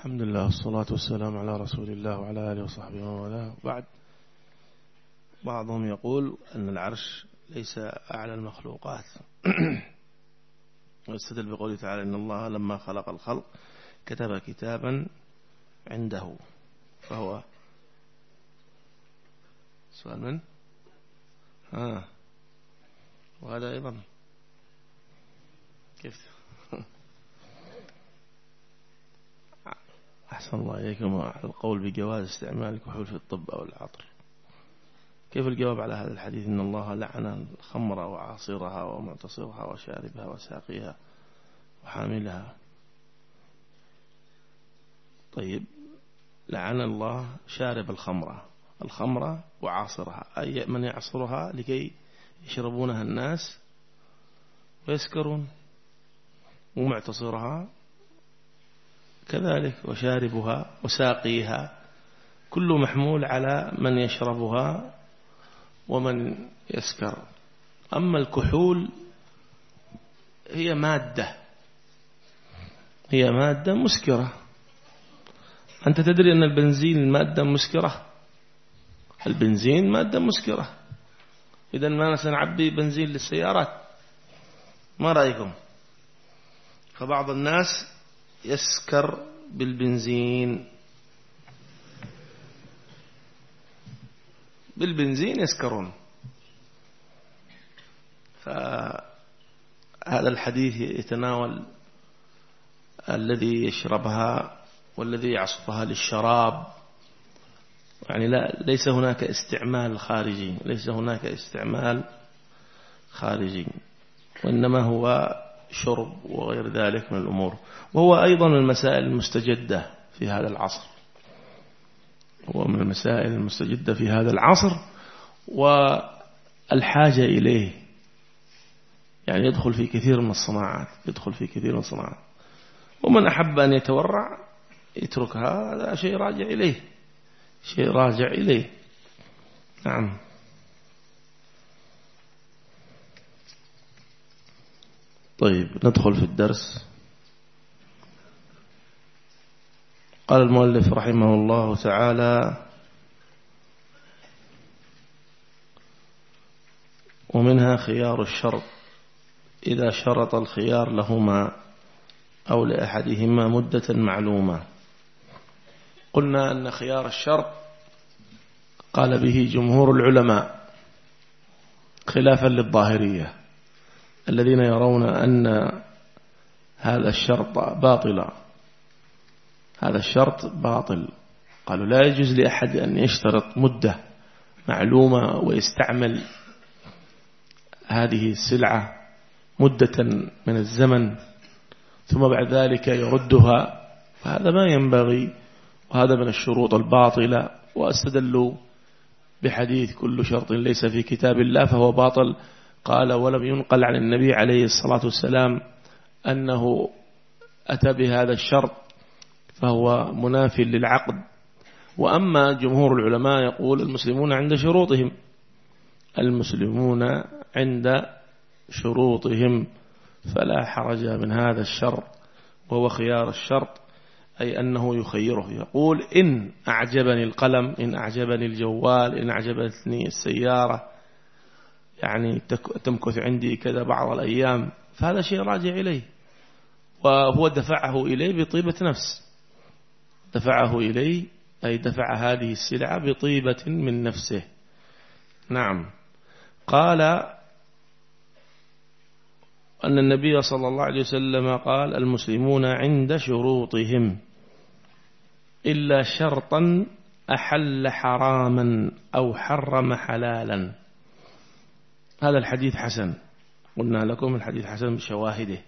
الحمد لله والصلاة والسلام على رسول الله وعلى آله وصحبه ومن بعد بعضهم يقول أن العرش ليس أعلى المخلوقات. ويستدل بقوله تعالى إن الله لما خلق الخلق كتب كتابا عنده. فهو سؤال من؟ ها وهذا أيضا. كيف؟ أحسن الله إليكم. القول بجواز استعمال الكحول في الطب أو العطر. كيف الجواب على هذا الحديث؟ إن الله لعن الخمر وعاصرها ومعتصرها وشاربها وساقيها وحاملها. طيب لعن الله شارب الخمرة الخمرة وعاصرها. أي من يعصرها؟ لكي يشربونها الناس ويسكرون ومعتصرها كذلك وشاربها وساقيها كل محمول على من يشربها ومن يسكر. أما الكحول هي مادة هي مادة مسكرة. أنت تدري أن البنزين مادة مسكرة؟ البنزين مادة مسكرة. إذا ما سنعبي بنزين للسيارات. ما رأيكم؟ فبعض الناس يسكر بالبنزين. بالبنزين يسكرون. فهذا الحديث يتناول الذي يشربها والذي يعصفها للشراب. يعني لا ليس هناك استعمال خارجي ليس هناك استعمال خارجي وإنما هو شرب وغير ذلك من الأمور. وهو أيضا من المسائل المستجدة في هذا العصر. هو من المسائل المستجدة في هذا العصر والحاجة إليه. يعني يدخل في كثير من الصناعات يدخل في كثير من الصناعات. ومن أحب أن يتورع يتركها هذا شيء راجع إليه. شيء راجع إليه. نعم. طيب ندخل في الدرس. قال المؤلف رحمه الله تعالى ومنها خيار الشرط إذا شرط الخيار لهما أو لأحدهما مدة معلومة. قلنا أن خيار الشرط قال به جمهور العلماء خلافا للظاهرية. الذين يرون أن هذا الشرط باطلا هذا الشرط باطل. قالوا لا يجوز لأحد أن يشترط مدة معلومة ويستعمل هذه السلعة مدة من الزمن ثم بعد ذلك يردها. فهذا ما ينبغي وهذا من الشروط الباطلة. وأستدلوا بحديث كل شرط ليس في كتاب الله فهو باطل. قال ولم ينقل عن النبي عليه الصلاة والسلام أنه أتى بهذا الشرط فهو مناف للعقد. وأما جمهور العلماء يقول المسلمون عند شروطهم المسلمون عند شروطهم. فلا حرج من هذا الشرط وهو خيار الشرط أي أنه يخيره. يقول إن أعجبني القلم إن أعجبني الجوال إن أعجبتني السيارة يعني تمكث عندي كذا بعض الأيام فهذا شيء راجع إليه. وهو دفعه إليه بطيبة نفس. دفعه إليه أي دفع هذه السلعة بطيبة من نفسه. نعم. قال أن النبي صلى الله عليه وسلم قال المسلمون عند شروطهم إلا شرطا أحل حراما أو حرم حلالا. هذا الحديث حسن. قلنا لكم الحديث حسن بشواهده.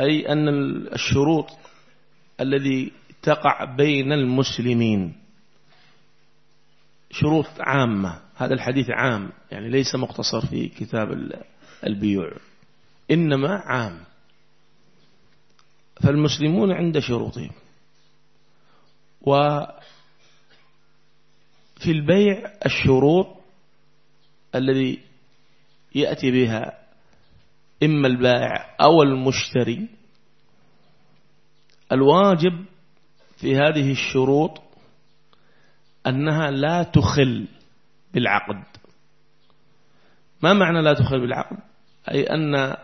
أي أن الشروط الذي تقع بين المسلمين شروط عامة. هذا الحديث عام يعني ليس مقتصر في كتاب البيوع إنما عام. فالمسلمون عند شروطهم. وفي البيع الشروط الذي يأتي بها إما البائع أو المشتري الواجب في هذه الشروط أنها لا تخل بالعقد. ما معنى لا تخل بالعقد؟ أي أن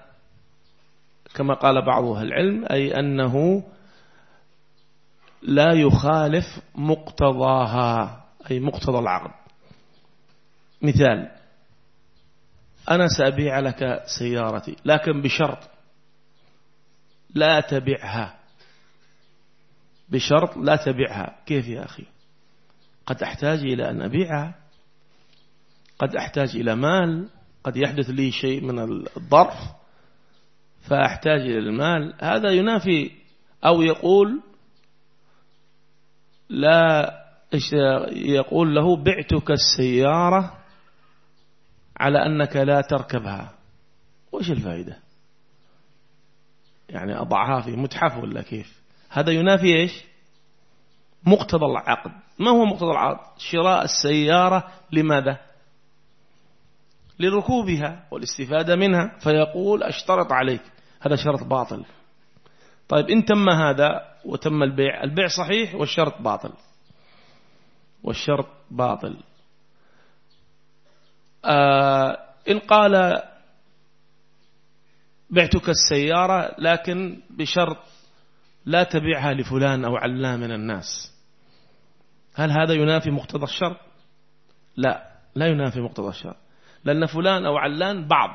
كما قال بعض أهل العلم أي أنه لا يخالف مقتضاها أي مقتضى العقد. مثال أنا سأبيع لك سيارتي لكن بشرط لا تبعها. بشرط لا تبعها. كيف يا أخي؟ قد أحتاج إلى أن أبيعها. قد أحتاج إلى مال. قد يحدث لي شيء من الظرف فأحتاج إلى المال. هذا ينافي أو يقول لا يقول له بعتك السيارة على أنك لا تركبها. وش الفائدة؟ يعني أضعها في متحف ولا كيف؟ هذا ينافي إيش؟ مقتضى العقد. ما هو مقتضى العقد؟ شراء السيارة لماذا؟ لركوبها والاستفادة منها. فيقول أشترط عليك. هذا شرط باطل. طيب إن تم هذا وتم البيع البيع صحيح والشرط باطل. والشرط باطل. إن قال بعتك السيارة لكن بشرط لا تبيعها لفلان أو علان من الناس. هل هذا ينافي مقتضى الشرط؟ لا لا ينافي مقتضى الشرط. لأن فلان أو علان بعض.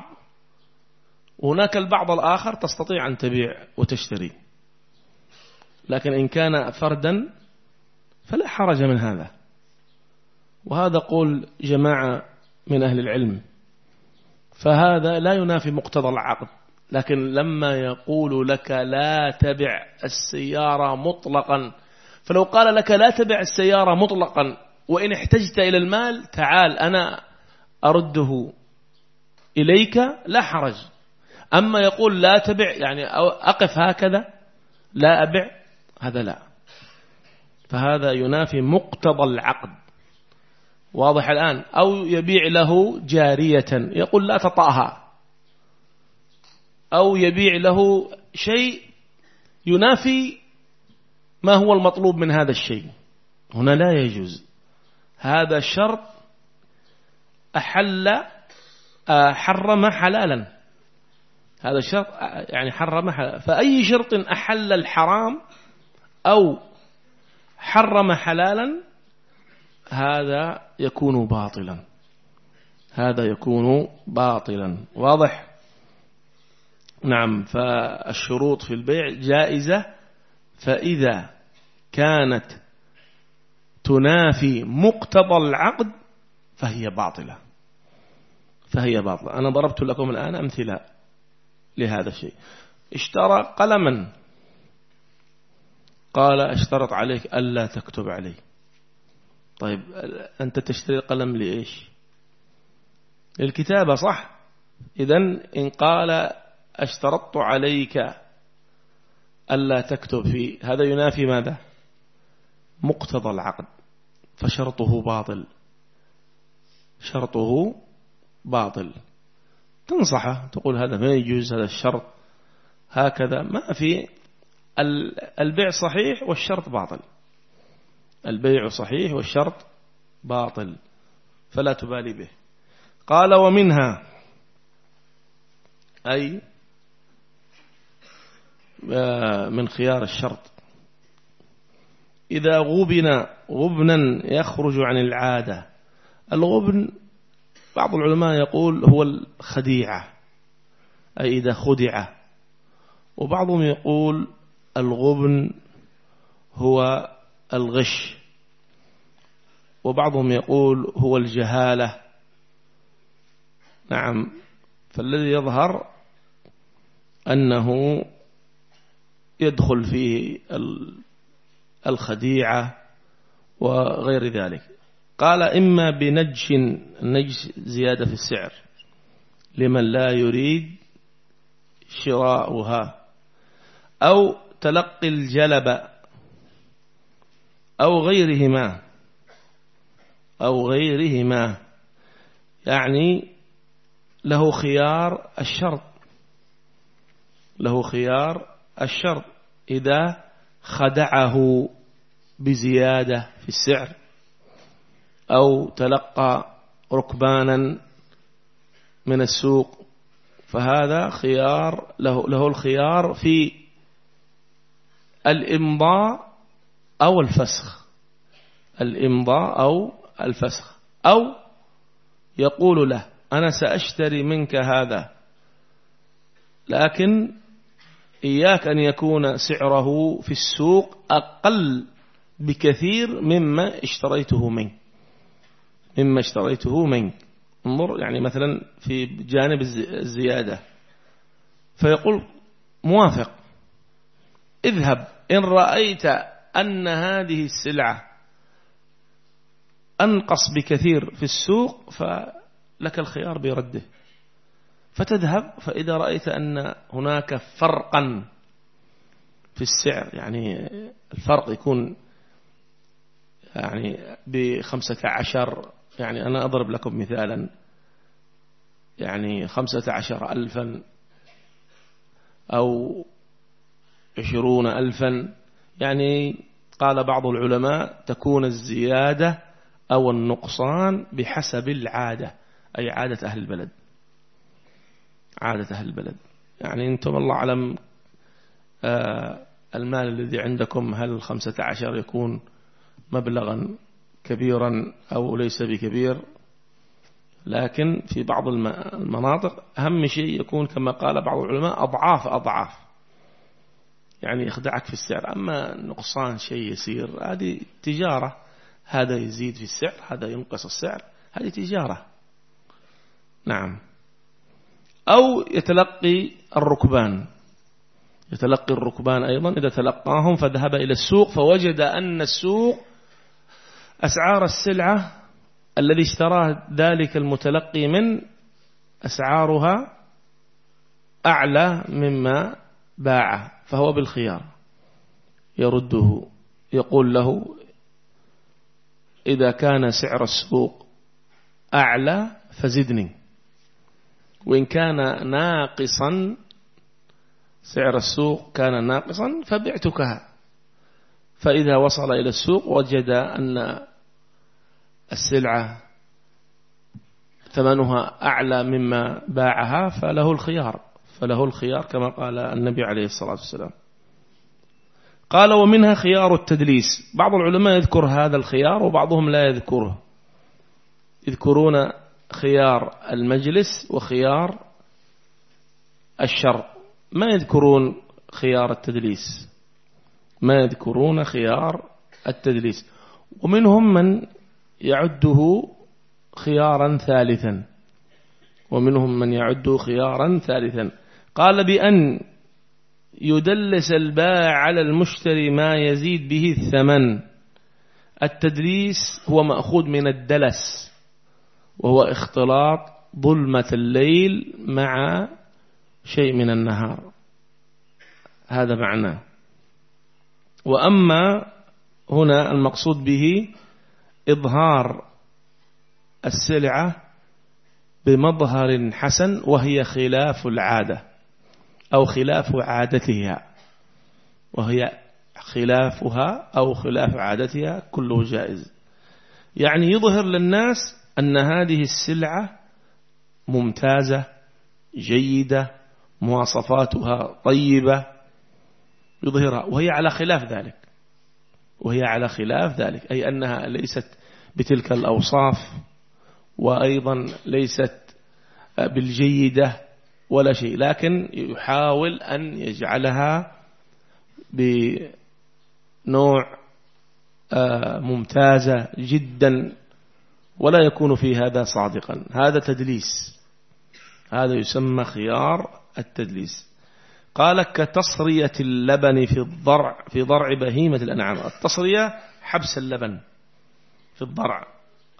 وهناك البعض الآخر تستطيع أن تبيع وتشتري. لكن إن كان فردا فلا حرج من هذا. وهذا قول جماعة من أهل العلم. فهذا لا ينافي مقتضى العقد. لكن لما يقول لك لا تبع السيارة مطلقا فلو قال لك لا تبع السيارة مطلقا وإن احتجت إلى المال تعال أنا أرده إليك لا حرج. أما يقول لا تبع يعني أقف هكذا لا أبع هذا لا. فهذا ينافي مقتضى العقد. واضح الآن أو يبيع له جارية يقول لا تطأها. أو يبيع له شيء ينافي ما هو المطلوب من هذا الشيء. هنا لا يجوز. هذا شرط أحل آه، حرم حلالا. هذا الشرط آه، يعني حرم حلالا فأي شرط أحل الحرام أو حرم حلالا هذا يكون باطلا. هذا يكون باطلا. واضح؟ نعم فالشروط في البيع جائزة فإذا كانت تنافي مقتضى العقد فهي باطلة. فهي باطلة. أنا ضربت لكم الآن أمثلة لهذا الشيء. اشترى قلما. قال أشترط عليك ألا تكتب عليه طيب أنت تشتري القلم لإيش؟ للكتابة صح؟ إذا إن قال أشترطت عليك ألا تكتب فيه هذا ينافي ماذا؟ مقتضى العقد فشرطه باطل. شرطه باطل. تنصحه تقول هذا ما يجوز هذا الشرط هكذا. ما في البيع صحيح والشرط باطل. البيع صحيح والشرط باطل فلا تبالي به. قال ومنها أي آه، من خيار الشرط. إذا غبن غبنا يخرج عن العادة. الغبن بعض العلماء يقول هو الخديعة أي إذا خدع. وبعضهم يقول الغبن هو الغش. وبعضهم يقول هو الجهالة. نعم. فالذي يظهر أنه يدخل فيه الخديعة وغير ذلك. قال إما بنجش النجش زيادة في السعر لمن لا يريد شراؤها أو تلقي الجلب أو غيرهما. أو غيرهما. يعني له خيار الشرط. له خيار الشرط. إذا خدعه بزيادة في السعر. أو تلقى ركبانا من السوق. فهذا خيار له, له الخيار في الإمضاء أو الفسخ. الإمضاء أو الفسخ. أو يقول له أنا سأشتري منك هذا. لكن إياك أن يكون سعره في السوق أقل بكثير مما اشتريته منك. مما اشتريته منك. انظر يعني مثلا في جانب الزيادة. فيقول موافق. اذهب إن رأيت أن هذه السلعة أنقص بكثير في السوق فلك الخيار برده. فتذهب فإذا رأيت أن هناك فرقا في السعر يعني الفرق يكون يعني بخمسة عشر يعني أنا أضرب لكم مثالا يعني خمسة عشر ألفا أو عشرون ألفا يعني قال بعض العلماء تكون الزيادة أو النقصان بحسب العادة أي عادة أهل البلد. عادة أهل البلد. يعني أنتم الله أعلم آه، المال الذي عندكم هل خمسة عشر يكون مبلغا كبيرا أو ليس بكبير؟ لكن في بعض المناطق أهم شيء يكون كما قال بعض العلماء أضعاف أضعاف. يعني يخدعك في السعر. أما نقصان شيء يسير هذه تجارة هذا يزيد في السعر هذا ينقص السعر هذه تجارة. نعم. أو يتلقي الركبان. يتلقي الركبان أيضا إذا تلقاهم فذهب إلى السوق فوجد أن السوق أسعار السلعة الذي اشتراه ذلك المتلقي من أسعارها أعلى مما باعه فهو بالخيار. يرده يقول له إذا كان سعر السوق أعلى فزدني. وإن كان ناقصا سعر السوق كان ناقصا فبعتكها. فإذا وصل إلى السوق وجد أن السلعة ثمنها أعلى مما باعها فله الخيار. فله الخيار كما قال النبي عليه الصلاة والسلام. قال ومنها خيار التدليس. بعض العلماء يذكر هذا الخيار وبعضهم لا يذكره. يذكرون خيار المجلس وخيار الشر ما يذكرون خيار التدليس؟ ما يذكرون خيار التدليس. ومنهم من يعده خيارا ثالثا. ومنهم من يعده خيارا ثالثا. قال بأن يدلس البائع على المشتري ما يزيد به الثمن. التدليس هو مأخوذ من الدلس وهو اختلاط ظلمة الليل مع شيء من النهار. هذا معناه وأما هنا المقصود به إظهار السلعة بمظهر حسن وهي خلاف العادة. أو خلاف عادتها. وهي خلافها أو خلاف عادتها كله جائز. يعني يظهر للناس أن هذه السلعة ممتازة جيدة مواصفاتها طيبة. يظهرها. وهي على خلاف ذلك. وهي على خلاف ذلك. أي أنها ليست بتلك الأوصاف وأيضا ليست بالجيدة. ولا شيء لكن يحاول أن يجعلها بنوع آه، ممتازة جدا ولا يكون في هذا صادقا. هذا تدليس. هذا يسمى خيار التدليس. قال كتصرية اللبن في الضرع في ضرع بهيمة الأنعام. التصرية حبس اللبن في الضرع.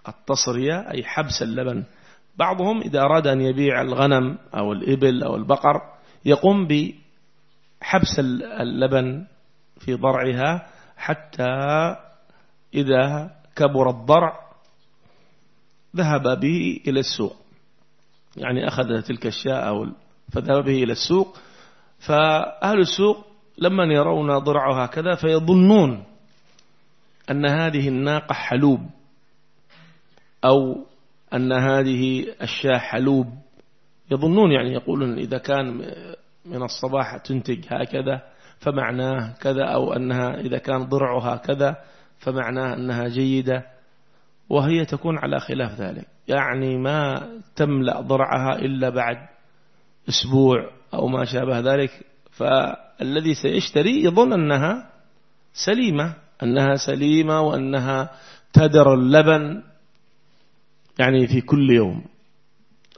التصرية أي حبس اللبن. بعضهم إذا أراد أن يبيع الغنم أو الإبل أو البقر يقوم بحبس اللبن في ضرعها حتى إذا كبر الضرع ذهب به إلى السوق. يعني أخذ تلك الشاء أو فذهب به إلى السوق. فأهل السوق لمن يرون ضرعها كذا فيظنون أن هذه الناقة حلوب أو أن هذه الشاة حلوب. يظنون يعني يقولون إذا كان من الصباح تنتج هكذا فمعناه كذا أو أنها إذا كان ضرعها كذا فمعناه أنها جيدة. وهي تكون على خلاف ذلك. يعني ما تملأ ضرعها إلا بعد أسبوع أو ما شابه ذلك. فالذي سيشتري يظن أنها سليمة أنها سليمة وأنها تدر اللبن. يعني في كل يوم.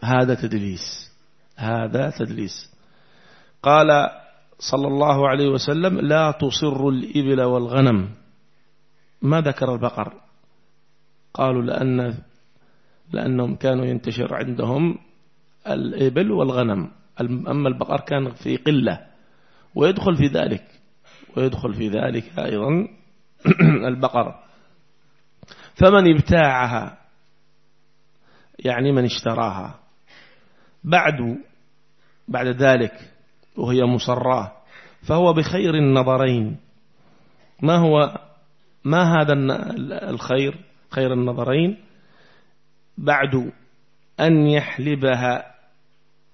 هذا تدليس. هذا تدليس. قال صلى الله عليه وسلم لا تصر الإبل والغنم. ما ذكر البقر؟ قالوا لأن لأنهم كانوا ينتشر عندهم الإبل والغنم. أما البقر كان في قلة. ويدخل في ذلك. ويدخل في ذلك أيضا البقر. فمن ابتاعها؟ يعني من اشتراها. بعد بعد ذلك وهي مصراه فهو بخير النظرين. ما هو ما هذا الخير؟ خير النظرين؟ بعد أن يحلبها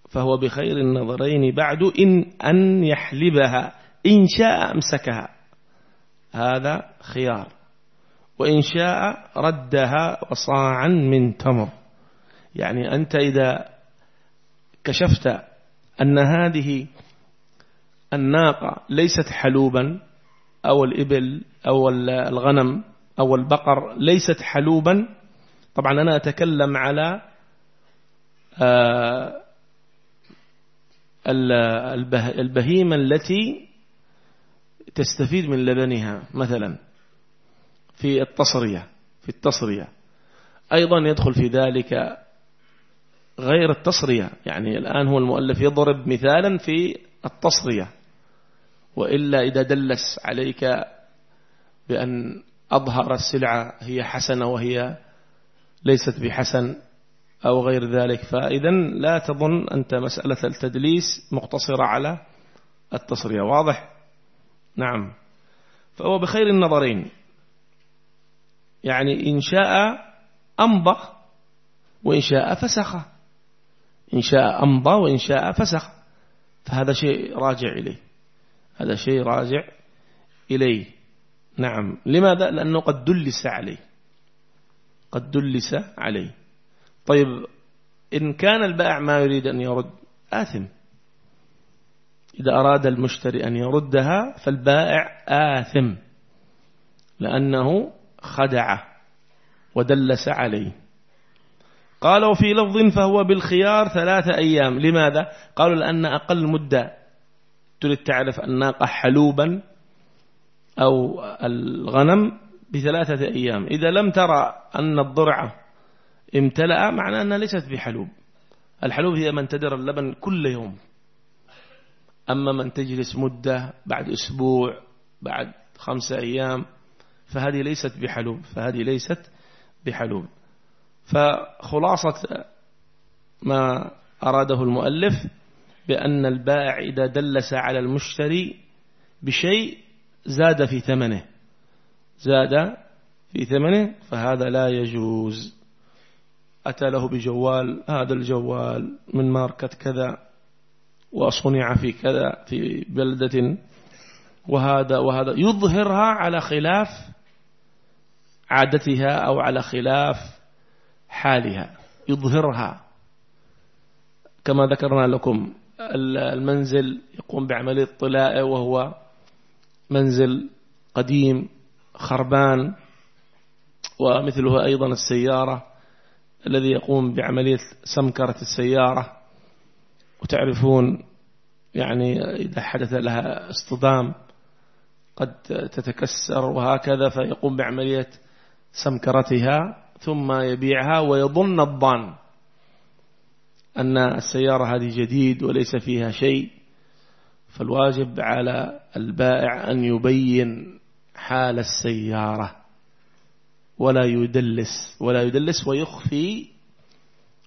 فهو بخير النظرين. بعد إن أن يحلبها إن شاء أمسكها. هذا خيار. وإن شاء ردها وصاعا من تمر. يعني أنت إذا كشفت أن هذه الناقة ليست حلوبا أو الإبل أو الغنم أو البقر ليست حلوبا طبعا أنا أتكلم على آه، البهيمة التي تستفيد من لبنها مثلا في التصرية في التصرية. أيضا يدخل في ذلك غير التصرية. يعني الآن هو المؤلف يضرب مثالا في التصرية. وإلا إذا دلس عليك بأن أظهر السلعة هي حسنة وهي ليست بحسن أو غير ذلك فإذا لا تظن أنت مسألة التدليس مقتصرة على التصرية. واضح؟ نعم. فهو بخير النظرين. يعني إن شاء أمضى وإن شاء فسخ. إن شاء أمضى وإن شاء فسخ. فهذا شيء راجع إليه. هذا شيء راجع إليه. نعم. لماذا؟ لأنه قد دلس عليه. قد دلس عليه. طيب إن كان البائع ما يريد أن يرد آثم. إذا أراد المشتري أن يردها فالبائع آثم. لأنه خدعه ودلس عليه. قالوا في لفظ فهو بالخيار ثلاثة أيام. لماذا؟ قالوا لأن أقل مدة تريد تعرف الناقة حلوبا أو الغنم بثلاثة أيام. إذا لم ترى أن الضرعة امتلأ معناه أنها ليست بحلوب. الحلوب هي من تدر اللبن كل يوم. أما من تجلس مدة بعد أسبوع بعد خمسة أيام فهذه ليست بحلوب. فهذه ليست بحلوب. فخلاصة ما أراده المؤلف بأن البائع إذا دلس على المشتري بشيء زاد في ثمنه. زاد في ثمنه فهذا لا يجوز. أتى له بجوال هذا الجوال من ماركة كذا وصنع في كذا في بلدة وهذا وهذا. يظهرها على خلاف عادتها أو على خلاف حالها يظهرها. كما ذكرنا لكم المنزل يقوم بعملية طلاء وهو منزل قديم خربان ومثله أيضا السيارة الذي يقوم بعملية سمكرة السيارة. وتعرفون يعني إذا حدث لها اصطدام قد تتكسر وهكذا فيقوم بعملية سمكرتها. ثم يبيعها ويظن الظن أن السيارة هذه جديد وليس فيها شيء فالواجب على البائع أن يبين حال السيارة. ولا يدلس ولا يدلس ويخفي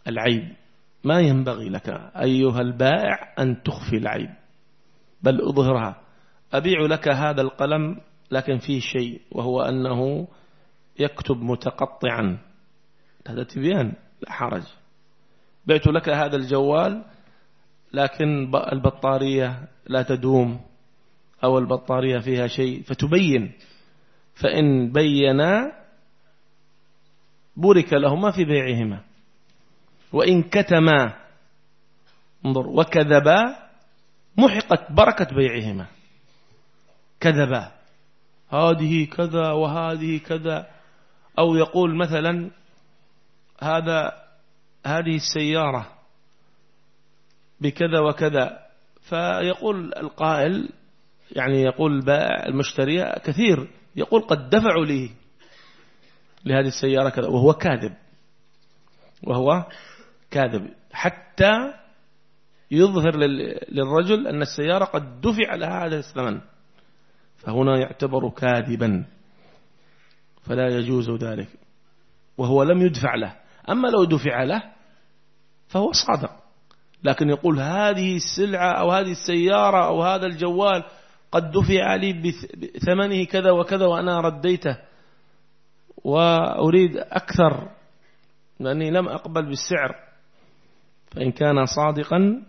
العيب. ما ينبغي لك أيها البائع أن تخفي العيب بل أظهرها. أبيع لك هذا القلم لكن فيه شيء وهو أنه يكتب متقطعا. هذا تبيان لا حرج. بعت لك هذا الجوال لكن البطارية لا تدوم أو البطارية فيها شيء فتبين. فإن بينا بورك لهما في بيعهما. وإن كتما انظر وكذبا محقت بركة بيعهما. كذبا هذه كذا وهذه كذا. أو يقول مثلا هذا هذه السيارة بكذا وكذا. فيقول القائل يعني يقول البائع المشتري كثير يقول قد دفعوا لي لهذه السيارة كذا وهو كاذب. وهو كاذب. حتى يظهر للرجل أن السيارة قد دفع لها هذا الثمن. فهنا يعتبر كاذبا. فلا يجوز ذلك. وهو لم يدفع له. أما لو دفع له فهو صادق. لكن يقول هذه السلعة أو هذه السيارة أو هذا الجوال قد دفع لي بثمنه كذا وكذا وأنا رديته. وأريد أكثر لأني لم أقبل بالسعر. فإن كان صادقا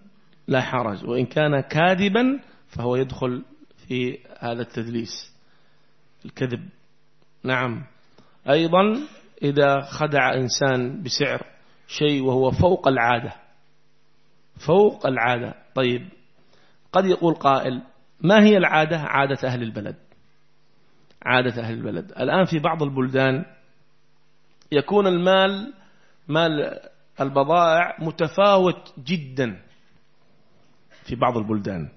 لا حرج. وإن كان كاذبا فهو يدخل في هذا التدليس. الكذب. نعم. أيضا إذا خدع إنسان بسعر شيء وهو فوق العادة. فوق العادة. طيب قد يقول قائل ما هي العادة؟ عادة أهل البلد. عادة أهل البلد. الآن في بعض البلدان يكون المال مال البضائع متفاوت جدا. في بعض البلدان.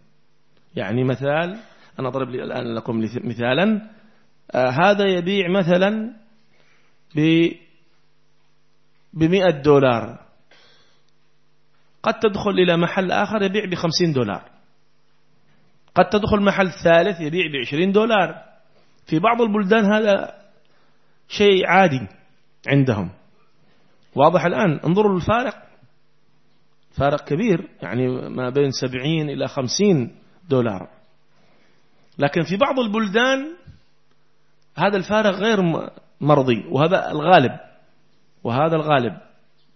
يعني مثال أنا أضرب الآن لكم مثالا آه هذا يبيع مثلا بمئة دولار. قد تدخل إلى محل آخر يبيع بخمسين دولار. قد تدخل محل ثالث يبيع بعشرين دولار. في بعض البلدان هذا شيء عادي عندهم. واضح الآن. انظروا الفارق فارق كبير يعني ما بين سبعين إلى خمسين دولار. لكن في بعض البلدان هذا الفارق غير مرضي وهذا الغالب وهذا الغالب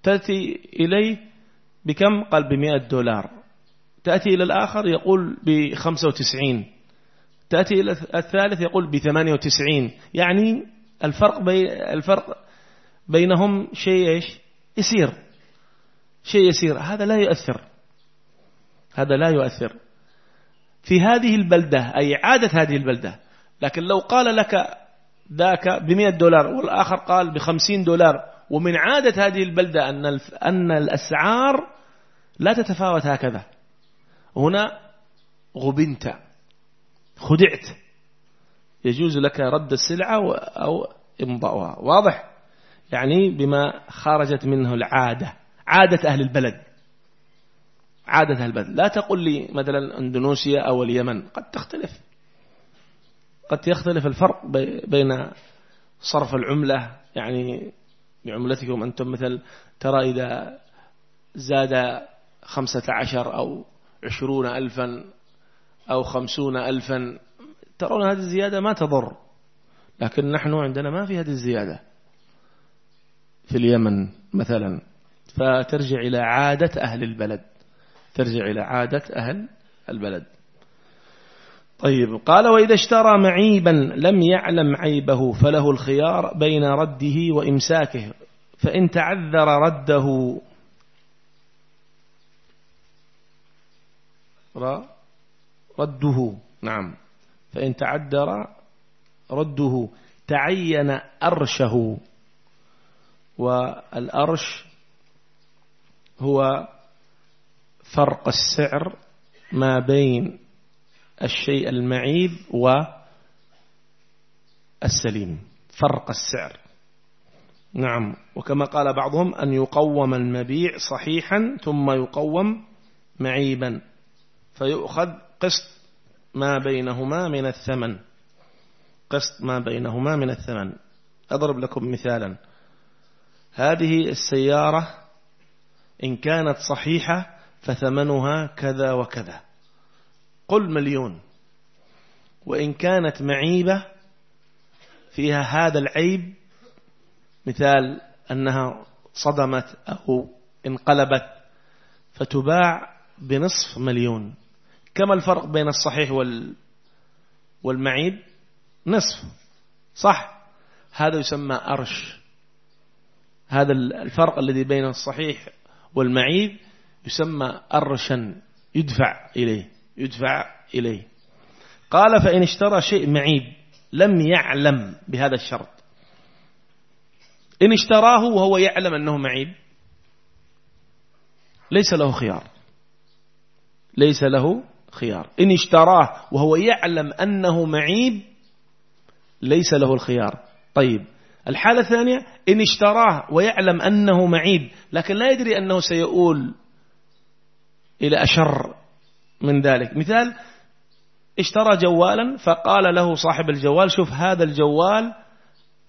تأتي إليه بكم؟ قال بمئة دولار. تأتي إلى الآخر يقول بخمسة وتسعين. تأتي إلى الثالث يقول بثمانية وتسعين. يعني الفرق, بي الفرق بينهم شيء إيش؟ يسير. شيء يسير. هذا لا يؤثر. هذا لا يؤثر. في هذه البلدة أي عادة هذه البلدة لكن لو قال لك ذاك بمئة دولار والآخر قال بخمسين دولار. ومن عادة هذه البلدة أن أن الأسعار لا تتفاوت هكذا. هنا غبنت خدعت. يجوز لك رد السلعة أو إمضاؤها. واضح؟ يعني بما خرجت منه العادة عادة أهل البلد. عادة أهل البلد. لا تقل لي مثلا أندونيسيا أو اليمن قد تختلف. قد يختلف الفرق بين صرف العملة يعني بعملتكم أنتم مثل ترى إذا زاد خمسة عشر أو عشرون ألفا أو خمسون ألفا ترون هذه الزيادة ما تضر. لكن نحن عندنا ما في هذه الزيادة. في اليمن مثلا فترجع إلى عادة أهل البلد. ترجع إلى عادة أهل البلد. طيب قال وإذا اشترى معيبا لم يعلم عيبه فله الخيار بين رده وإمساكه فإن تعذر رده رده نعم فإن تعذر رده تعين أرشه والأرش هو فرق السعر ما بين الشيء المعيب والسليم فرق السعر. نعم وكما قال بعضهم أن يقوم المبيع صحيحا ثم يقوم معيبا فيؤخذ قسط ما بينهما من الثمن. قسط ما بينهما من الثمن. أضرب لكم مثالا. هذه السيارة إن كانت صحيحة فثمنها كذا وكذا. قل مليون. وإن كانت معيبة فيها هذا العيب مثال أنها صدمت أو انقلبت فتباع بنصف مليون. كما الفرق بين الصحيح وال والمعيب؟ نصف. صح. هذا يسمى أرش. هذا الفرق الذي بين الصحيح والمعيب يسمى أرشا يدفع إليه. يدفع إليه. قال فإن اشترى شيء معيب لم يعلم بهذا الشرط. إن اشتراه وهو يعلم أنه معيب ليس له خيار. ليس له خيار. إن اشتراه وهو يعلم أنه معيب ليس له الخيار. طيب الحالة الثانية إن اشتراه ويعلم أنه معيب لكن لا يدري أنه سيؤول إلى أشر من ذلك. مثال اشترى جوالا فقال له صاحب الجوال شوف هذا الجوال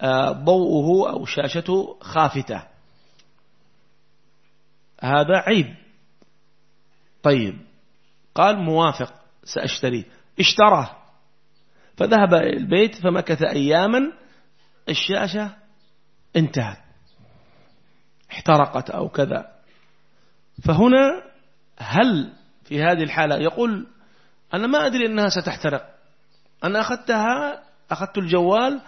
آه، ضوءه أو شاشته خافتة. هذا عيب. طيب. قال موافق سأشتريه. اشتراه فذهب البيت فمكث أياما الشاشة انتهت. احترقت أو كذا. فهنا هل في هذه الحالة. يقول أنا ما أدري أنها ستحترق. أنا أخذتها أخذت الجوال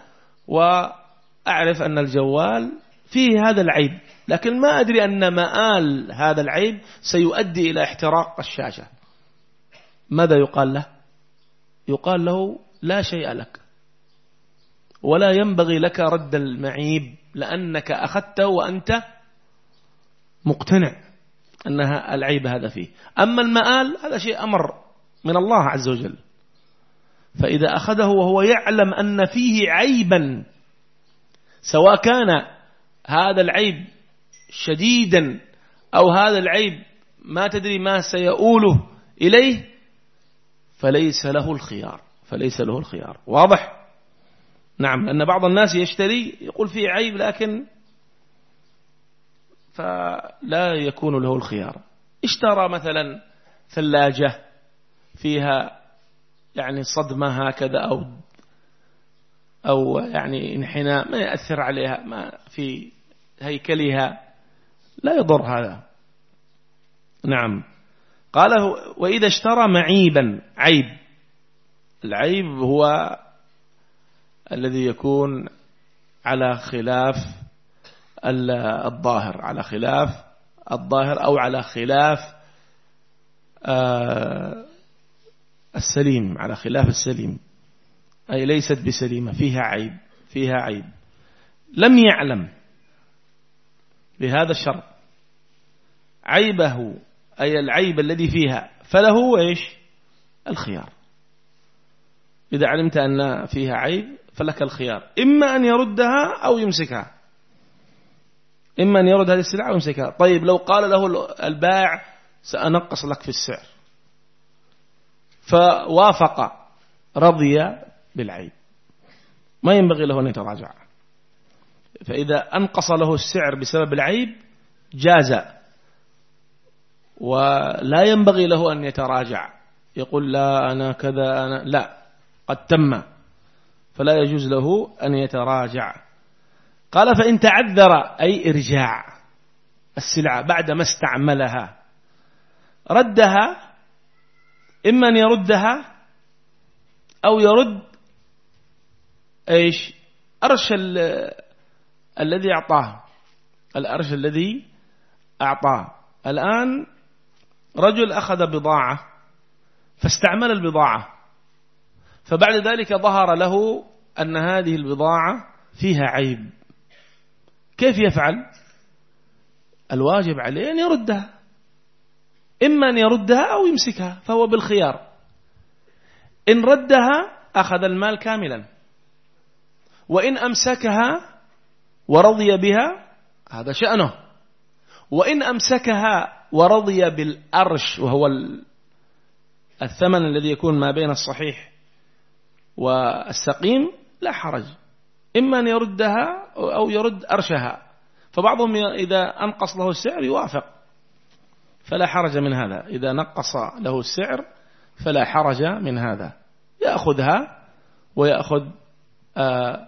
وأعرف أن الجوال فيه هذا العيب لكن ما أدري أن مآل هذا العيب سيؤدي إلى احتراق الشاشة. ماذا يقال له؟ يقال له لا شيء لك ولا ينبغي لك رد المعيب لأنك أخذته وأنت مقتنع. أنها العيب هذا فيه. أما المآل هذا شيء أمر من الله عز وجل. فإذا أخذه وهو يعلم أن فيه عيبا سواء كان هذا العيب شديدا أو هذا العيب ما تدري ما سيؤوله إليه فليس له الخيار. فليس له الخيار. واضح؟ نعم أن بعض الناس يشتري يقول فيه عيب لكن فلا يكون له الخيار. اشترى مثلا ثلاجة فيها يعني صدمة هكذا أو أو يعني انحناء ما يأثر عليها ما في هيكلها لا يضر هذا. نعم. قال وإذا اشترى معيبا عيب. العيب هو الذي يكون على خلاف الظاهر على خلاف الظاهر أو على خلاف آه، السليم على خلاف السليم. أي ليست بسليمة فيها عيب فيها عيب. لم يعلم بهذا الشرط. عيبه أي العيب الذي فيها فله إيش؟ الخيار. إذا علمت أن فيها عيب فلك الخيار. إما أن يردها أو يمسكها. إما أن يرد هذه السلعة أو يمسكها طيب لو قال له البائع سأنقص لك في السعر. فوافق رضي بالعيب ما ينبغي له أن يتراجع. فإذا أنقص له السعر بسبب العيب جاز. ولا ينبغي له أن يتراجع. يقول لا أنا كذا أنا لا. قد تم. فلا يجوز له أن يتراجع. قال فإن تعذر أي إرجاع السلعة بعد ما استعملها ردها إما أن يردها أو يرد إيش؟ أرش الذي أعطاه الأرش الذي أعطاه. الآن رجل أخذ بضاعة فاستعمل البضاعة فبعد ذلك ظهر له أن هذه البضاعة فيها عيب. كيف يفعل؟ الواجب عليه أن يردها. إما أن يردها أو يمسكها فهو بالخيار. إن ردها أخذ المال كاملا. وإن أمسكها ورضي بها هذا شأنه. وإن أمسكها ورضي بالأرش وهو الثمن الذي يكون ما بين الصحيح والسقيم لا حرج. إما أن يردها أو يرد أرشها. فبعضهم إذا أنقص له السعر يوافق. فلا حرج من هذا. إذا نقص له السعر فلا حرج من هذا. يأخذها ويأخذ آه،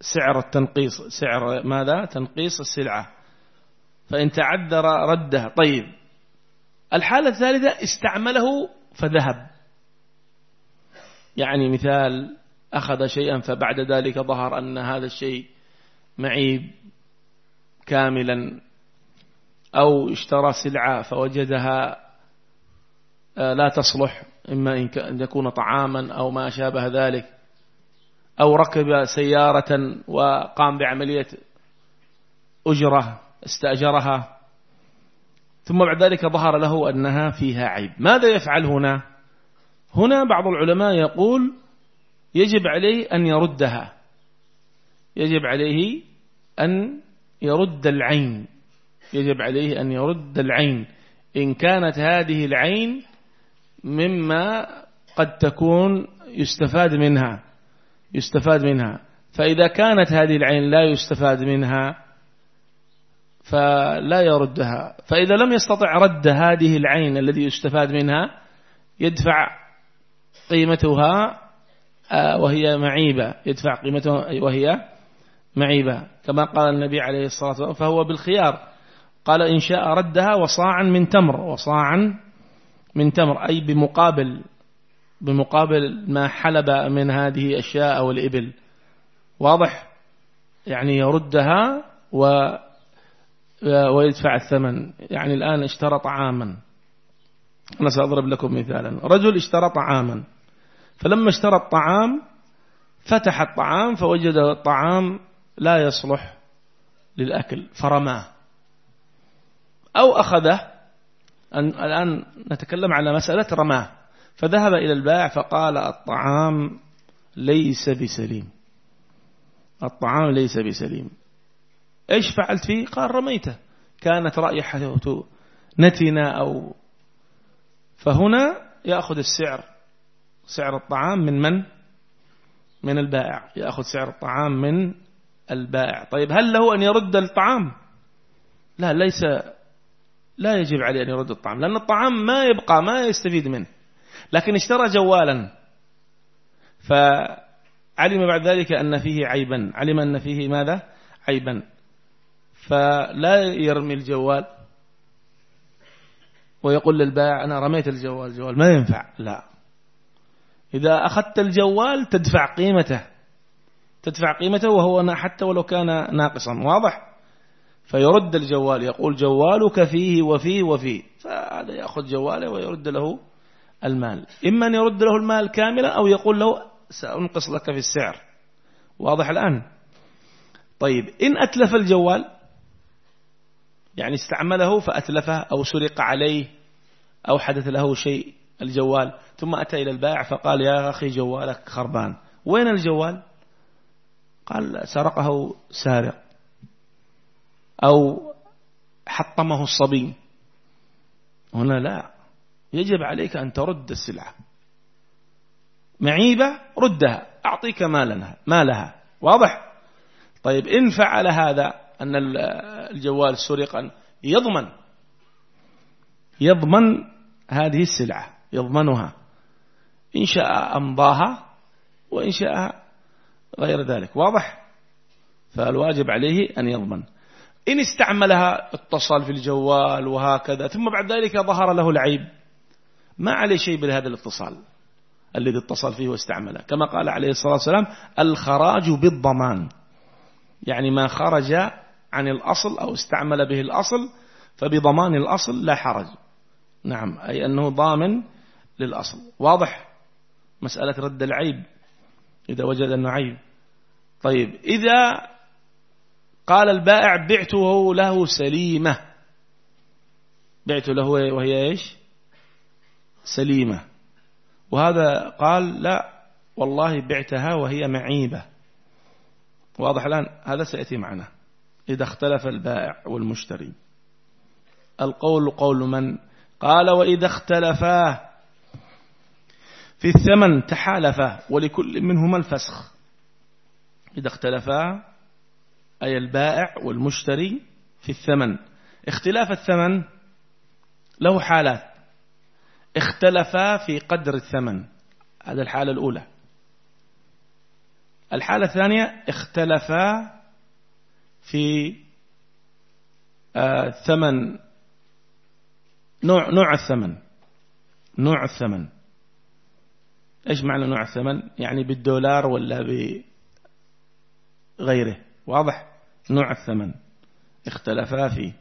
سعر التنقيص سعر ماذا؟ تنقيص السلعة. فإن تعذر ردها طيب. الحالة الثالثة استعمله فذهب. يعني مثال أخذ شيئا فبعد ذلك ظهر أن هذا الشيء معيب كاملا أو اشترى سلعة فوجدها آه، لا تصلح إما أن يكون طعاما أو ما شابه ذلك أو ركب سيارة وقام بعملية أجرة استأجرها. ثم بعد ذلك ظهر له أنها فيها عيب. ماذا يفعل هنا؟ هنا بعض العلماء يقول يجب عليه أن يردها. يجب عليه أن يرد العين. يجب عليه أن يرد العين. إن كانت هذه العين مما قد تكون يستفاد منها. يستفاد منها. فإذا كانت هذه العين لا يستفاد منها فلا يردها. فإذا لم يستطع رد هذه العين الذي يستفاد منها يدفع قيمتها آه، وهي معيبة. يدفع قيمتها وهي معيبة كما قال النبي عليه الصلاة والسلام فهو بالخيار. قال إن شاء ردها وصاعا من تمر وصاعا من تمر أي بمقابل بمقابل ما حلب من هذه الشاء أو الإبل. واضح؟ يعني يردها و ويدفع الثمن. يعني الآن اشترى طعاما أنا سأضرب لكم مثالا. رجل اشترى طعاما فلما اشترى الطعام فتح الطعام فوجد الطعام لا يصلح للأكل فرماه. أو أخذه الآن نتكلم على مسألة رماه. فذهب إلى البائع فقال الطعام ليس بسليم. الطعام ليس بسليم. إيش فعلت فيه؟ قال رميته. كانت رائحته نتنة أو فهنا يأخذ السعر. سعر الطعام من من؟ من البائع. يأخذ سعر الطعام من البائع. طيب هل له أن يرد الطعام؟ لا ليس لا يجب عليه أن يرد الطعام لأن الطعام ما يبقى ما يستفيد منه. لكن اشترى جوالا فعلم بعد ذلك أن فيه عيبا. علم أن فيه ماذا؟ عيبا. فلا يرمي الجوال. ويقول للبائع أنا رميت الجوال الجوال ما ينفع. لا. إذا أخذت الجوال تدفع قيمته. تدفع قيمته وهو حتى ولو كان ناقصا. واضح؟ فيرد الجوال يقول جوالك فيه وفيه وفيه. فهذا يأخذ جواله ويرد له المال. إما أن يرد له المال كاملا أو يقول له سأنقص لك في السعر. واضح الآن؟ طيب إن أتلف الجوال يعني استعمله فأتلفه أو سرق عليه أو حدث له شيء الجوال ثم أتى إلى البائع فقال يا أخي جوالك خربان. وين الجوال؟ قال سرقه سارق أو حطمه الصبي. هنا لا يجب عليك أن ترد السلعة. معيبة ردها أعطيك مالها مالها. واضح؟ طيب إن فعل هذا أن الجوال سرق يضمن يضمن هذه السلعة يضمنها. إن شاء أمضاها وإن شاء غير ذلك. واضح؟ فالواجب عليه أن يضمن. إن استعملها اتصل في الجوال وهكذا ثم بعد ذلك ظهر له العيب. ما عليه شيء بهذا الاتصال الذي اتصل فيه واستعمله. كما قال عليه الصلاة والسلام الخراج بالضمان. يعني ما خرج عن الأصل أو استعمل به الأصل فبضمان الأصل لا حرج. نعم أي أنه ضامن للأصل. واضح؟ مسألة رد العيب إذا وجد أنه عيب. طيب إذا قال البائع بعته له سليمة. بعت له وهي إيش؟ سليمة. وهذا قال لا والله بعتها وهي معيبة. واضح الآن؟ هذا سيأتي معنا إذا اختلف البائع والمشتري. القول قول من؟ قال وإذا اختلفا. في الثمن تحالفا ولكل منهما الفسخ. إذا اختلفا أي البائع والمشتري في الثمن. اختلاف الثمن له حالات. اختلفا في قدر الثمن. هذا الحالة الأولى. الحالة الثانية اختلفا في آه، ثمن نوع نوع الثمن. نوع الثمن. إيش معنى نوع الثمن؟ يعني بالدولار ولا بغيره واضح؟ نوع الثمن. اختلفا فيه.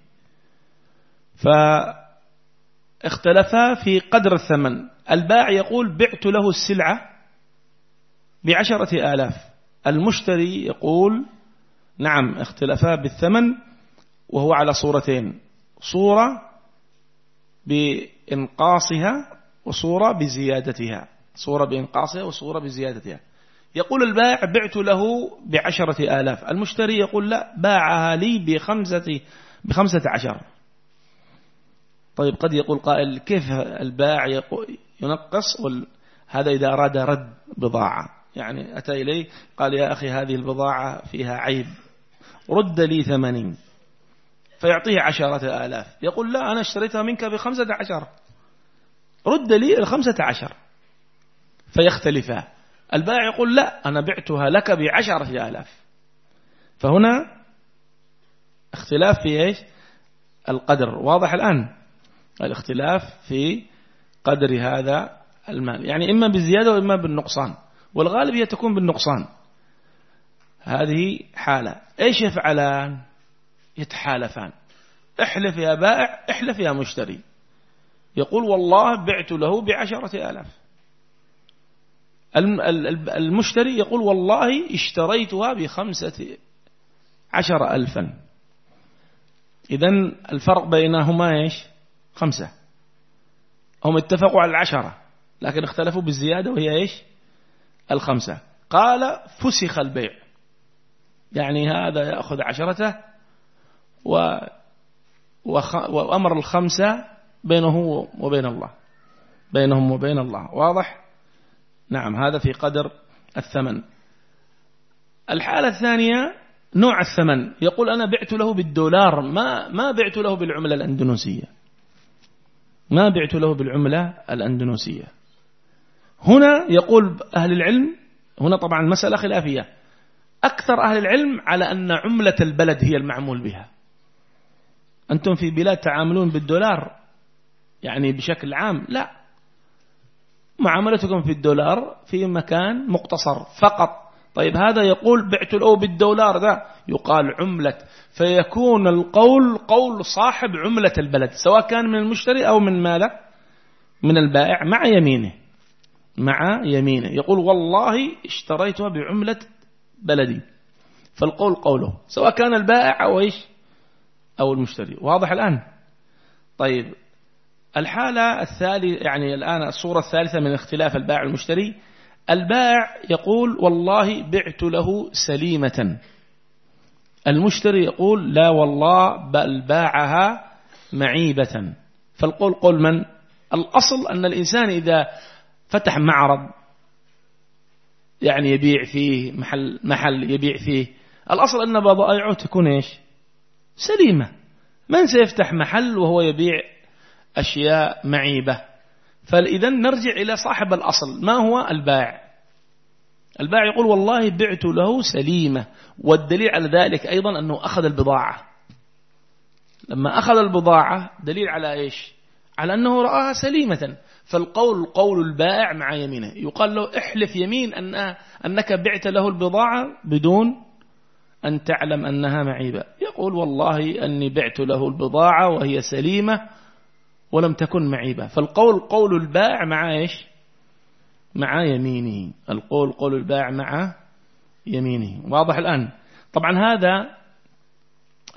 فاختلفا في قدر الثمن. الباع يقول بعت له السلعة بعشرة آلاف. المشتري يقول نعم اختلفا بالثمن وهو على صورتين. صورة بإنقاصها وصورة بزيادتها. صورة بإنقاصها وصورة بزيادتها. يقول البائع بعت له بعشرة آلاف. المشتري يقول لا باعها لي بخمسة, بخمسة عشر. طيب قد يقول قائل كيف البائع ينقص؟ هذا إذا أراد رد بضاعة. يعني أتى إليه قال يا أخي هذه البضاعة فيها عيب. رد لي ثمانين فيعطيه عشرة آلاف. يقول لا أنا اشتريتها منك بخمسة عشر. رد لي الخمسة عشر. فيختلفا. البائع يقول لا أنا بعتها لك بعشرة آلاف. فهنا اختلاف في إيش؟ القدر. واضح الآن؟ الاختلاف في قدر هذا المال. يعني إما بالزيادة وإما بالنقصان. والغالب هي تكون بالنقصان. هذه حالة. إيش يفعلان؟ يتحالفان. احلف يا بائع احلف يا مشتري. يقول والله بعت له بعشرة آلاف. المشتري يقول والله اشتريتها بخمسة عشر ألفا. إذا الفرق بينهما إيش؟ خمسة. هم اتفقوا على العشرة لكن اختلفوا بالزيادة وهي إيش؟ الخمسة. قال فسخ البيع. يعني هذا يأخذ عشرته و وأمر الخمسة بينه وبين الله. بينهم وبين الله. واضح؟ نعم هذا في قدر الثمن. الحالة الثانية نوع الثمن. يقول أنا بعت له بالدولار ما ما بعت له بالعملة الأندونيسية. ما بعت له بالعملة الأندونيسية. هنا يقول أهل العلم هنا طبعا مسألة خلافية. أكثر أهل العلم على أن عملة البلد هي المعمول بها. أنتم في بلاد تعاملون بالدولار يعني بشكل عام لا. معاملتكم في الدولار في مكان مقتصر فقط. طيب هذا يقول بعت له بالدولار ذا يقال عملة. فيكون القول قول صاحب عملة البلد سواء كان من المشتري أو من ماذا؟ من البائع مع يمينه مع يمينه. يقول والله اشتريتها بعملة بلدي. فالقول قوله سواء كان البائع أو إيش؟ أو المشتري. واضح الآن؟ طيب الحالة الثالثة يعني الآن الصورة الثالثة من اختلاف البائع والمشتري البائع يقول والله بعت له سليمة. المشتري يقول لا والله بل باعها معيبة. فالقول قول من؟ الأصل أن الإنسان إذا فتح معرض يعني يبيع فيه محل, محل يبيع فيه. الأصل أن بضائعه تكون إيش؟ سليمة. من سيفتح محل وهو يبيع أشياء معيبة. فإذا نرجع إلى صاحب الأصل. ما هو البائع البائع يقول والله بعت له سليمة. والدليل على ذلك أيضا أنه أخذ البضاعة. لما أخذ البضاعة دليل على إيش؟ على أنه رآها سليمة. فالقول قول البائع مع يمينه. يقال له احلف يمين أن أنك بعت له البضاعة بدون أن تعلم أنها معيبة. يقول والله أني بعت له البضاعة وهي سليمة. ولم تكن معيبة فالقول قول البائع مع إيش؟ مع يمينه. القول قول البائع مع يمينه. واضح الآن. طبعا هذا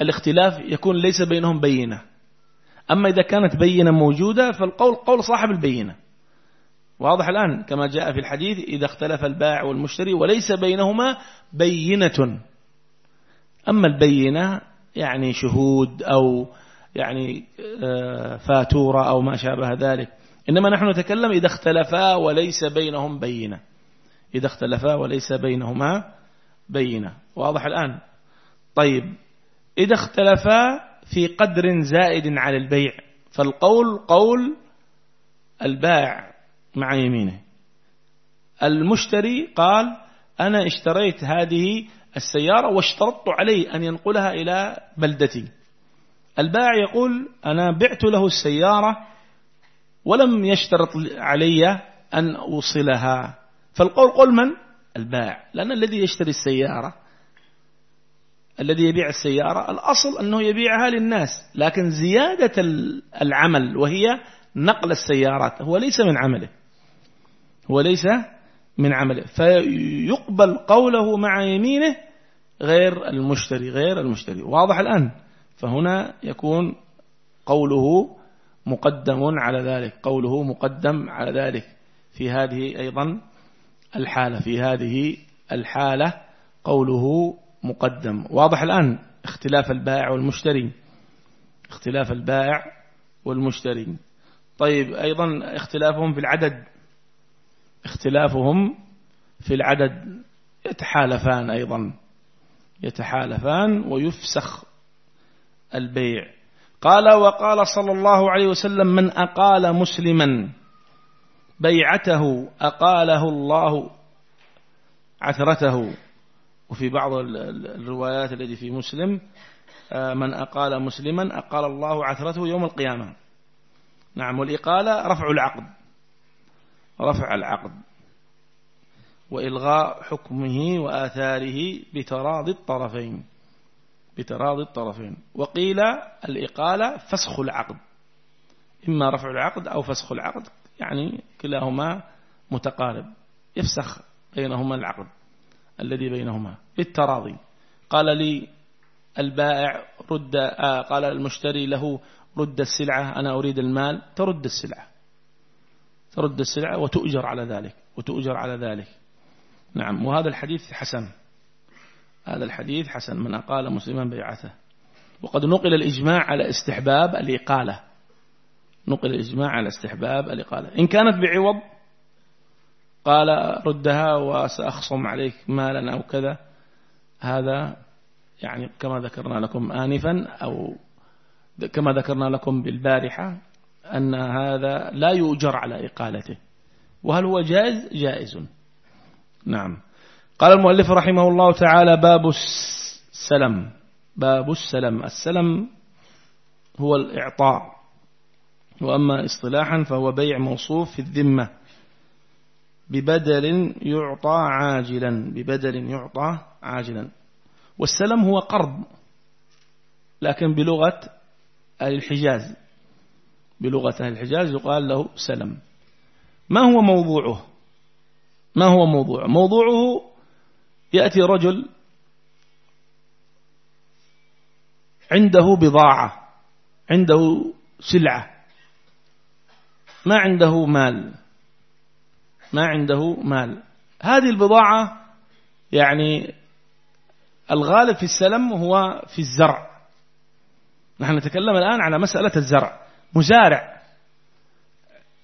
الاختلاف يكون ليس بينهم بينة. أما إذا كانت بينة موجودة فالقول قول صاحب البينة. واضح الآن كما جاء في الحديث إذا اختلف البائع والمشتري وليس بينهما بينة. أما البينة يعني شهود أو يعني آه، فاتورة أو ما شابه ذلك. إنما نحن نتكلم إذا اختلفا وليس بينهم بينة. إذا اختلفا وليس بينهما بينة. واضح الآن؟ طيب إذا اختلفا في قدر زائد على البيع فالقول قول البائع مع يمينه. المشتري قال أنا اشتريت هذه السيارة واشترطت عليه أن ينقلها إلى بلدتي. البائع يقول أنا بعت له السيارة ولم يشترط علي أن أوصلها. فالقول قول من؟ البائع لأن الذي يشتري السيارة الذي يبيع السيارة الأصل أنه يبيعها للناس. لكن زيادة العمل وهي نقل السيارات هو ليس من عمله. هو ليس من عمله. فيقبل قوله مع يمينه غير المشتري غير المشتري. واضح الآن؟ فهنا يكون قوله مقدم على ذلك قوله مقدم على ذلك في هذه أيضا الحالة في هذه الحالة قوله مقدم. واضح الآن اختلاف البائع والمشتري اختلاف البائع والمشتري. طيب أيضا اختلافهم في العدد اختلافهم في العدد. يتحالفان أيضا يتحالفان ويفسخ البيع. قال وقال صلى الله عليه وسلم من أقال مسلما بيعته أقاله الله عثرته. وفي بعض الروايات التي في مسلم آه، من أقال مسلما أقال الله عثرته يوم القيامة. نعم والإقالة رفع العقد. رفع العقد. وإلغاء حكمه وآثاره بتراضي الطرفين. بتراضي الطرفين. وقيل الإقالة فسخ العقد. إما رفع العقد أو فسخ العقد يعني كلاهما متقارب. يفسخ بينهما العقد الذي بينهما بالتراضي. قال لي البائع رد آه قال المشتري له رد السلعة أنا أريد المال ترد السلعة. ترد السلعة وتؤجر على ذلك وتؤجر على ذلك. نعم وهذا الحديث حسن. هذا الحديث حسن من أقال مسلما بيعته وقد نقل الإجماع على استحباب الإقالة. نقل الإجماع على استحباب الإقالة. إن كانت بعوض قال ردها وسأخصم عليك مالا أو كذا. هذا يعني كما ذكرنا لكم آنفا أو كما ذكرنا لكم بالبارحة أن هذا لا يؤجر على إقالته. وهل هو جائز؟ جائز. نعم. قال المؤلف رحمه الله تعالى باب السلم. باب السلم. السلم هو الإعطاء. وأما اصطلاحا فهو بيع موصوف في الذمة. ببدل يعطى عاجلا. ببدل يعطى عاجلا. والسلم هو قرض لكن بلغة أهل الحجاز. بلغة أهل الحجاز يقال له سلم. ما هو موضوعه؟ ما هو موضوعه؟ موضوعه يأتي رجل عنده بضاعة عنده سلعة ما عنده مال ما عنده مال. هذه البضاعة يعني الغالب في السلم هو في الزرع. نحن نتكلم الآن على مسألة الزرع مزارع.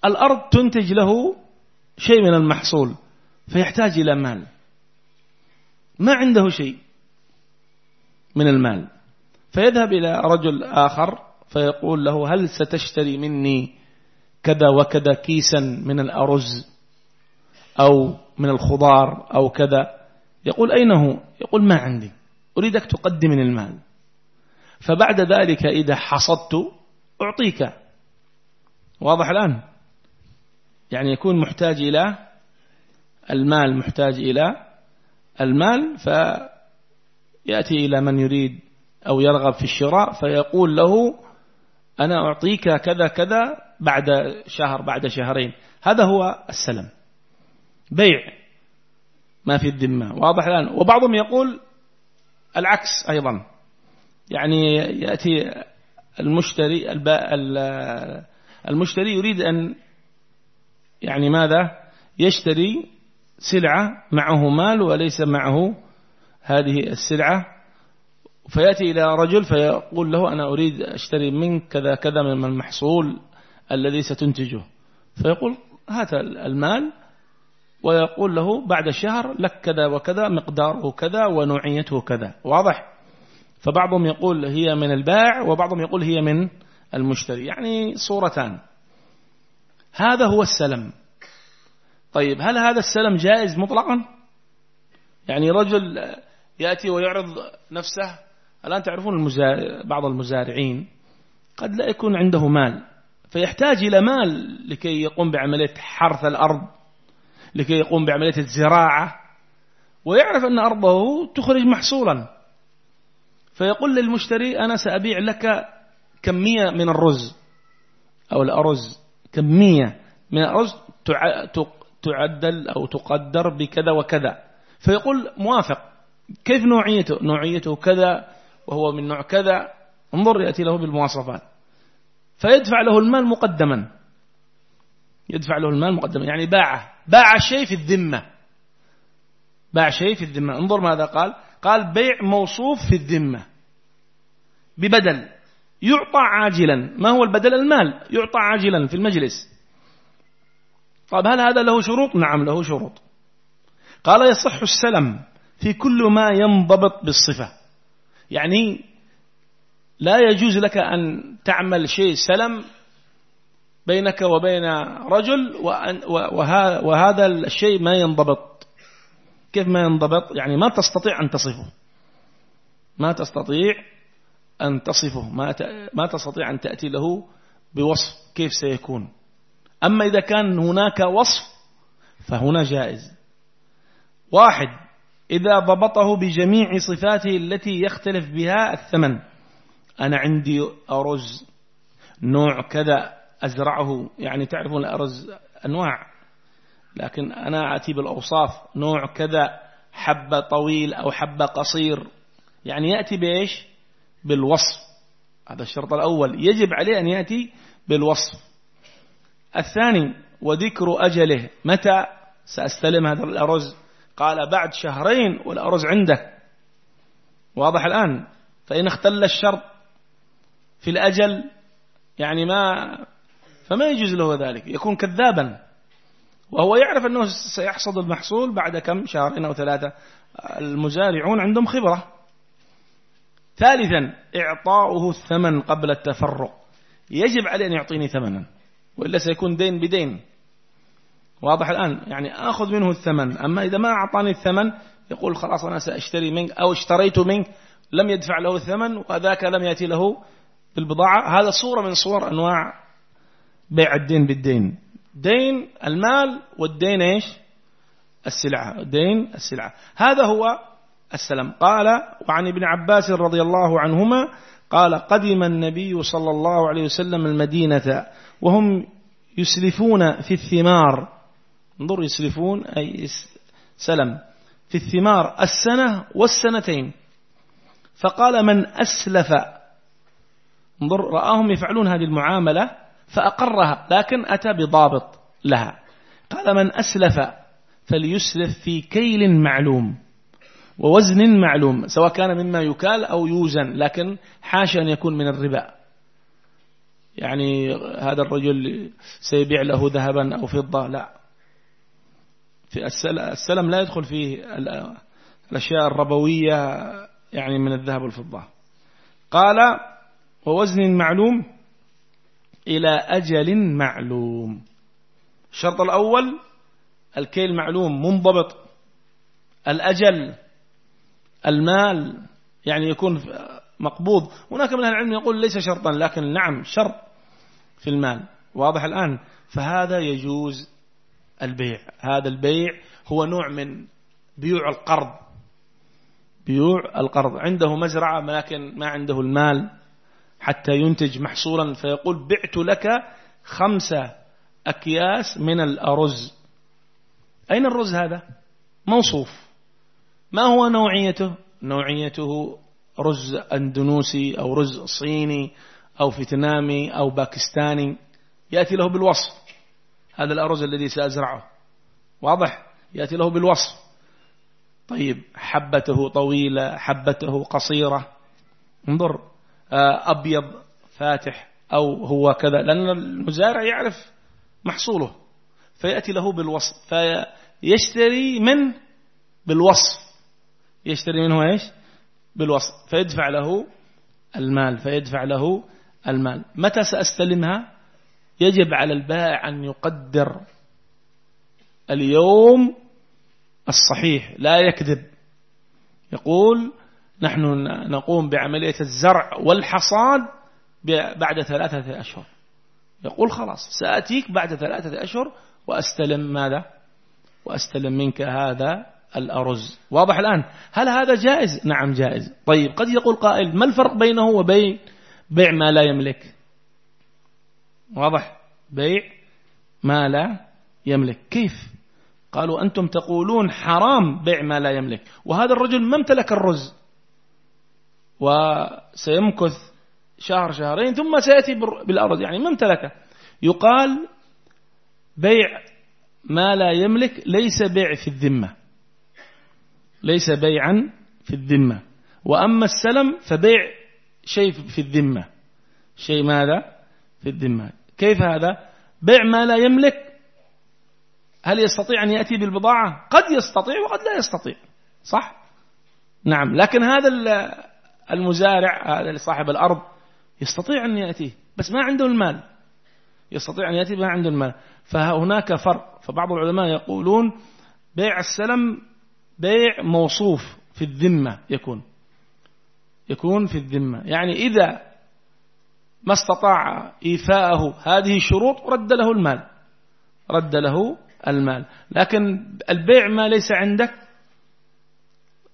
الأرض تنتج له شيء من المحصول فيحتاج إلى مال. ما عنده شيء من المال. فيذهب إلى رجل آخر فيقول له هل ستشتري مني كذا وكذا كيسا من الأرز أو من الخضار أو كذا؟ يقول أين هو؟ يقول ما عندي أريدك تقدم من المال. فبعد ذلك إذا حصدت أعطيك. واضح الآن؟ يعني يكون محتاج إلى المال محتاج إلى المال فيأتي إلى من يريد أو يرغب في الشراء فيقول له أنا أعطيك كذا كذا بعد شهر بعد شهرين. هذا هو السلم. بيع ما في الذمة. واضح الآن. وبعضهم يقول العكس أيضا. يعني يأتي المشتري المشتري يريد أن يعني ماذا؟ يشتري سلعة معه مال وليس معه هذه السلعة. فيأتي إلى رجل فيقول له أنا أريد أشتري منك كذا كذا من المحصول الذي ستنتجه. فيقول هات المال ويقول له بعد شهر لك كذا وكذا مقداره كذا ونوعيته كذا. واضح؟ فبعضهم يقول هي من البائع وبعضهم يقول هي من المشتري. يعني صورتان. هذا هو السلم. طيب هل هذا السلم جائز مطلقا؟ يعني رجل يأتي ويعرض نفسه الآن تعرفون المزارع بعض المزارعين قد لا يكون عنده مال فيحتاج إلى مال لكي يقوم بعملية حرث الأرض لكي يقوم بعملية الزراعة ويعرف أن أرضه تخرج محصولا. فيقول للمشتري أنا سأبيع لك كمية من الرز أو الأرز كمية من الأرز تعدل أو تقدر بكذا وكذا. فيقول موافق. كيف نوعيته؟ نوعيته كذا وهو من نوع كذا. انظر يأتي له بالمواصفات. فيدفع له المال مقدما. يدفع له المال مقدما. يعني باعه. باع شيء في الذمة. باع شيء في الذمة. انظر ماذا قال. قال بيع موصوف في الذمة. ببدل. يعطى عاجلا. ما هو البدل؟ المال. يعطى عاجلا في المجلس. طيب هل هذا له شروط؟ نعم له شروط. قال يصح السلم في كل ما ينضبط بالصفة. يعني لا يجوز لك أن تعمل شيء سلم بينك وبين رجل وهذا الشيء ما ينضبط. كيف ما ينضبط؟ يعني ما تستطيع أن تصفه. ما تستطيع أن تصفه. ما ما تستطيع أن تأتي له بوصف كيف سيكون. أما إذا كان هناك وصف فهنا جائز. واحد إذا ضبطه بجميع صفاته التي يختلف بها الثمن. أنا عندي أرز نوع كذا أزرعه. يعني تعرفون الأرز أنواع. لكن أنا أتي بالأوصاف نوع كذا حبة طويل أو حبة قصير. يعني يأتي بإيش؟ بالوصف. هذا الشرط الأول. يجب عليه أن يأتي بالوصف. الثاني وذكر أجله. متى؟ سأستلم هذا الأرز. قال بعد شهرين والأرز عندك. واضح الآن. فإن اختل الشرط في الأجل يعني ما فما يجوز له ذلك. يكون كذابا. وهو يعرف أنه سيحصد المحصول بعد كم شهرين أو ثلاثة. المزارعون عندهم خبرة. ثالثا إعطاؤه الثمن قبل التفرق. يجب عليه أن يعطيني ثمنا. وإلا سيكون دين بدين. واضح الآن؟ يعني أخذ منه الثمن. أما إذا ما أعطاني الثمن يقول خلاص أنا سأشتري منك أو اشتريت منك لم يدفع له الثمن وذاك لم يأتي له بالبضاعة. هذا صورة من صور أنواع بيع الدين بالدين. دين المال والدين إيش؟ السلعة. دين السلعة. هذا هو السلام. قال وعن ابن عباس رضي الله عنهما قال قدم النبي صلى الله عليه وسلم المدينة وهم يسلفون في الثمار. انظر يسلفون أي سلم. في الثمار السنة والسنتين. فقال من أسلف. انظر رآهم يفعلون هذه المعاملة فأقرها لكن أتى بضابط لها. قال من أسلف فليسلف في كيل معلوم ووزن معلوم سواء كان مما يكال أو يوزن لكن حاشا أن يكون من الربا. يعني هذا الرجل سيبيع له ذهبا أو فضة؟ لا. في السلم لا يدخل فيه الأشياء الربوية يعني من الذهب والفضة. قال ووزن معلوم إلى أجل معلوم. الشرط الأول الكيل معلوم منضبط. الأجل المال يعني يكون مقبوض. هناك من العلم يقول ليس شرطا لكن نعم شرط. في المال. واضح الآن؟ فهذا يجوز البيع. هذا البيع هو نوع من بيوع القرض. بيوع القرض. عنده مزرعة لكن ما عنده المال. حتى ينتج محصولا فيقول بعت لك خمسة أكياس من الأرز. أين الرز هذا؟ موصوف. ما هو نوعيته؟ نوعيته رز أندونوسي أو رز صيني أو فيتنامي أو باكستاني يأتي له بالوصف. هذا الأرز الذي سأزرعه. واضح؟ يأتي له بالوصف. طيب حبته طويلة حبته قصيرة. انظر آه، أبيض فاتح أو هو كذا لأن المزارع يعرف محصوله. فيأتي له بالوصف. فيشتري من؟ بالوصف. يشتري منه إيش؟ بالوصف. فيدفع له المال فيدفع له المال. متى سأستلمها؟ يجب على البائع أن يقدر اليوم الصحيح لا يكذب. يقول نحن نقوم بعملية الزرع والحصاد بعد ثلاثة أشهر. يقول خلاص سأتيك بعد ثلاثة أشهر وأستلم ماذا؟ وأستلم منك هذا الأرز. واضح الآن. هل هذا جائز؟ نعم جائز. طيب قد يقول قائل ما الفرق بينه وبين بيع ما لا يملك. واضح؟ بيع ما لا يملك. كيف؟ قالوا أنتم تقولون حرام بيع ما لا يملك. وهذا الرجل ما امتلك الرز. وسيمكث شهر شهرين ثم سيأتي بالأرض يعني ما امتلكه. يقال بيع ما لا يملك ليس بيع في الذمة. ليس بيعا في الذمة. وأما السلم فبيع شيء في الذمة. شيء ماذا؟ في الذمة. كيف هذا؟ بيع ما لا يملك. هل يستطيع أن يأتي بالبضاعة؟ قد يستطيع وقد لا يستطيع. صح؟ نعم. لكن هذا المزارع هذا صاحب الأرض يستطيع أن يأتيه بس ما عنده المال. يستطيع أن يأتي ما عنده المال. فهناك فرق. فبعض العلماء يقولون بيع السلم بيع موصوف في الذمة يكون. يكون في الذمة. يعني إذا ما استطاع إيفاءه هذه الشروط رد له المال. رد له المال. لكن البيع ما ليس عندك.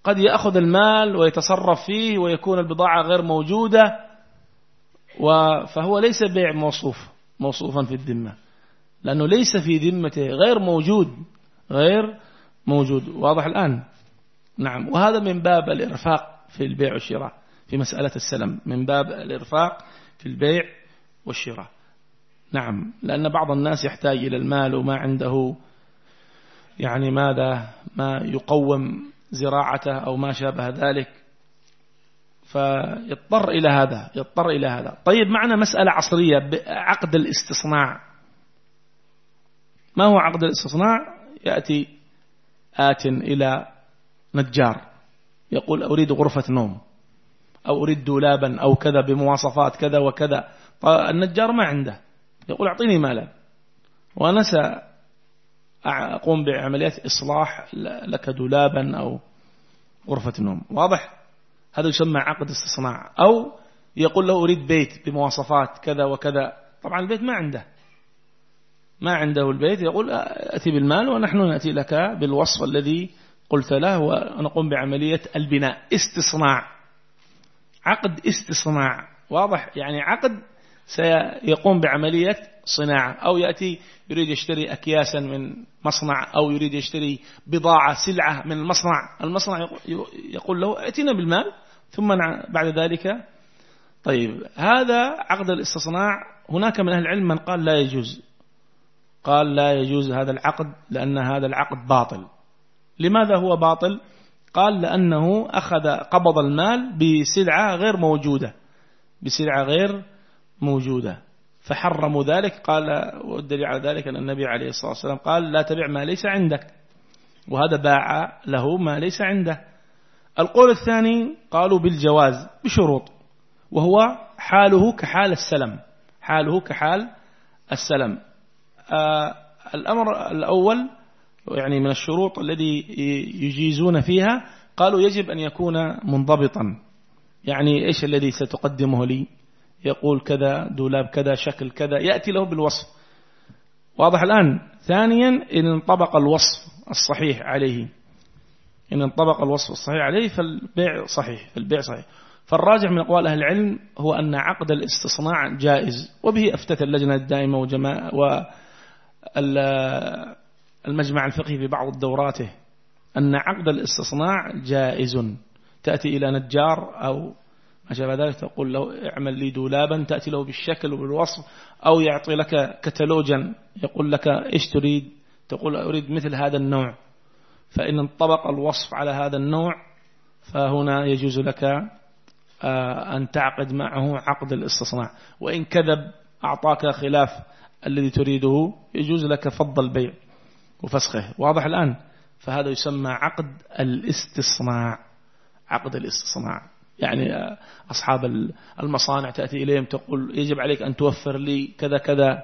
قد يأخذ المال ويتصرف فيه ويكون البضاعة غير موجودة فهو ليس بيع موصوف موصوفا في الذمة. لأنه ليس في ذمته غير موجود غير موجود. واضح الآن؟ نعم. وهذا من باب الإرفاق في البيع والشراء. في مسألة السلم من باب الإرفاق في البيع والشراء. نعم لأن بعض الناس يحتاج إلى المال وما عنده يعني ماذا ما يقوم زراعته أو ما شابه ذلك. فيضطر إلى هذا يضطر إلى هذا. طيب معنا مسألة عصرية عقد الاستصناع. ما هو عقد الاستصناع؟ يأتي آت إلى نجار يقول أريد غرفة نوم. أو أريد دولابا أو كذا بمواصفات كذا وكذا. النجار ما عنده. يقول أعطيني مالا. وأنا سأقوم بعمليات إصلاح لك دولابا أو غرفة نوم واضح؟ هذا يسمى عقد استصناع. أو يقول له أريد بيت بمواصفات كذا وكذا. طبعا البيت ما عنده. ما عنده البيت. يقول أتي بالمال ونحن نأتي لك بالوصف الذي قلت له. ونقوم بعملية البناء استصناع. عقد استصناع. واضح؟ يعني عقد سيقوم بعملية صناعة أو يأتي يريد يشتري أكياسا من مصنع أو يريد يشتري بضاعة سلعة من المصنع المصنع يقول له ائتنا بالمال ثم بعد ذلك. طيب هذا عقد الاستصناع. هناك من أهل العلم من قال لا يجوز. قال لا يجوز هذا العقد لأن هذا العقد باطل. لماذا هو باطل؟ قال لأنه أخذ قبض المال بسلعة غير موجودة بسلعة غير موجودة. فحرموا ذلك قال والدليل على ذلك أن النبي عليه الصلاة والسلام قال لا تبع ما ليس عندك. وهذا باع له ما ليس عنده. القول الثاني قالوا بالجواز بشروط. وهو حاله كحال السلم حاله كحال السلم. آه الأمر الأول يعني من الشروط الذي يجيزون فيها قالوا يجب أن يكون منضبطا. يعني إيش الذي ستقدمه لي؟ يقول كذا دولاب كذا شكل كذا يأتي له بالوصف. واضح الآن. ثانيا إن انطبق الوصف الصحيح عليه. إن انطبق الوصف الصحيح عليه فالبيع صحيح فالبيع صحيح. فالراجح من أقوال أهل العلم هو أن عقد الاستصناع جائز وبه أفتت اللجنة الدائمة وجماعة والمجمع الفقهي في بعض دوراته أن عقد الاستصناع جائز. تأتي إلى نجار أو ما شابه ذلك تقول له اعمل لي دولابا تأتي له بالشكل وبالوصف أو يعطي لك كتالوجا يقول لك إيش تريد؟ تقول أريد مثل هذا النوع. فإن انطبق الوصف على هذا النوع فهنا يجوز لك آه، أن تعقد معه عقد الاستصناع. وإن كذب أعطاك خلاف الذي تريده يجوز لك فض البيع. وفسخه. واضح الآن. فهذا يسمى عقد الاستصناع. عقد الاستصناع. يعني أصحاب المصانع تأتي إليهم تقول يجب عليك أن توفر لي كذا كذا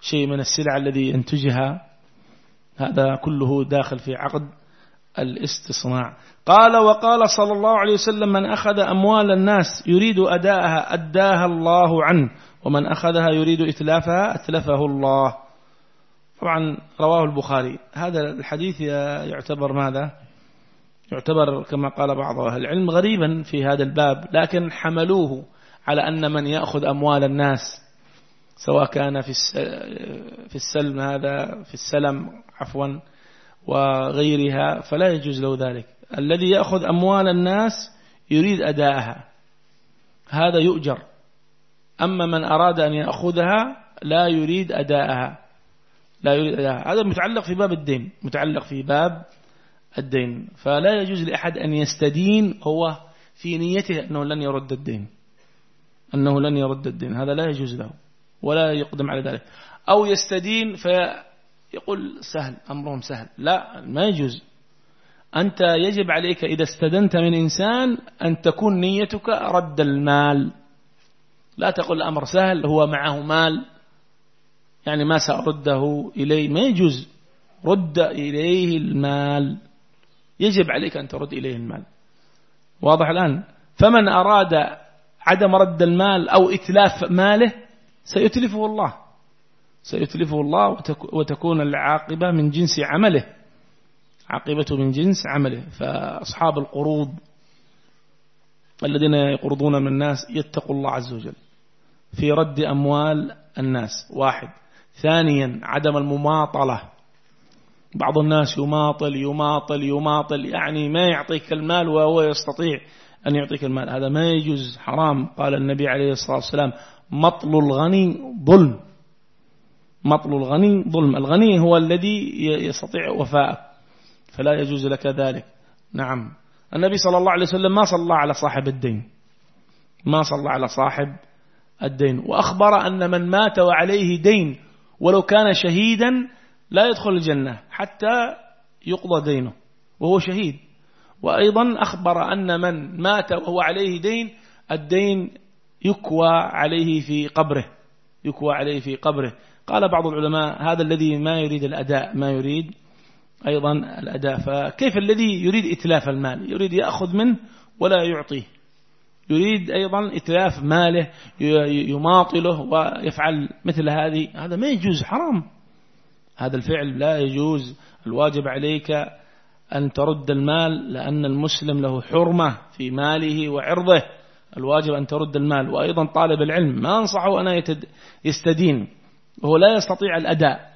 شيء من السلع الذي ينتجها هذا كله داخل في عقد الاستصناع. قال وقال صلى الله عليه وسلم من أخذ أموال الناس يريد أداءها أداها الله عنه ومن أخذها يريد إتلافها أتلفه الله. طبعا رواه البخاري. هذا الحديث يعتبر ماذا؟ يعتبر كما قال بعض أهل العلم غريبا في هذا الباب لكن حملوه على أن من يأخذ أموال الناس سواء كان في في السلم هذا في السلم عفوا وغيرها فلا يجوز له ذلك. الذي يأخذ أموال الناس يريد أداءها. هذا يؤجر. أما من أراد أن يأخذها لا يريد أداءها. لا يريد أداءها هذا متعلق في باب الدين متعلق في باب الدين. فلا يجوز لأحد أن يستدين هو في نيته أنه لن يرد الدين. أنه لن يرد الدين هذا لا يجوز له ولا يقدم على ذلك. أو يستدين فيقول سهل أمرهم سهل. لا ما يجوز. أنت يجب عليك إذا استدنت من إنسان أن تكون نيتك رد المال. لا تقول الأمر سهل هو معه مال. يعني ما سأرده إليه ما يجوز رد إليه المال. يجب عليك أن ترد إليه المال. واضح الآن؟ فمن أراد عدم رد المال أو إتلاف ماله سيتلفه الله. سيتلفه الله وتكون العاقبة من جنس عمله. عاقبة من جنس عمله. فأصحاب القروض الذين يقرضون من الناس يتقوا الله عز وجل. في رد أموال الناس. واحد. ثانيا عدم المماطلة. بعض الناس يماطل يماطل يماطل يعني ما يعطيك المال وهو يستطيع أن يعطيك المال. هذا ما يجوز حرام. قال النبي عليه الصلاة والسلام مطل الغني ظلم. مطل الغني ظلم. الغني هو الذي يستطيع وفاءك فلا يجوز لك ذلك. نعم. النبي صلى الله عليه وسلم ما صلى على صاحب الدين. ما صلى على صاحب الدين. وأخبر أن من مات وعليه دين ولو كان شهيدا لا يدخل الجنة حتى يقضى دينه وهو شهيد. وأيضا أخبر أن من مات وهو عليه دين الدين يكوى عليه في قبره يكوى عليه في قبره. قال بعض العلماء هذا الذي ما يريد الأداء ما يريد أيضا الأداء. فكيف الذي يريد إتلاف المال؟ يريد يأخذ منه ولا يعطيه. يريد أيضا إتلاف ماله يماطله ويفعل مثل هذه. هذا ما يجوز حرام. هذا الفعل لا يجوز. الواجب عليك أن ترد المال لأن المسلم له حرمة في ماله وعرضه. الواجب أن ترد المال. وأيضا طالب العلم ما أنصحه أنا يستدين. وهو لا يستطيع الأداء.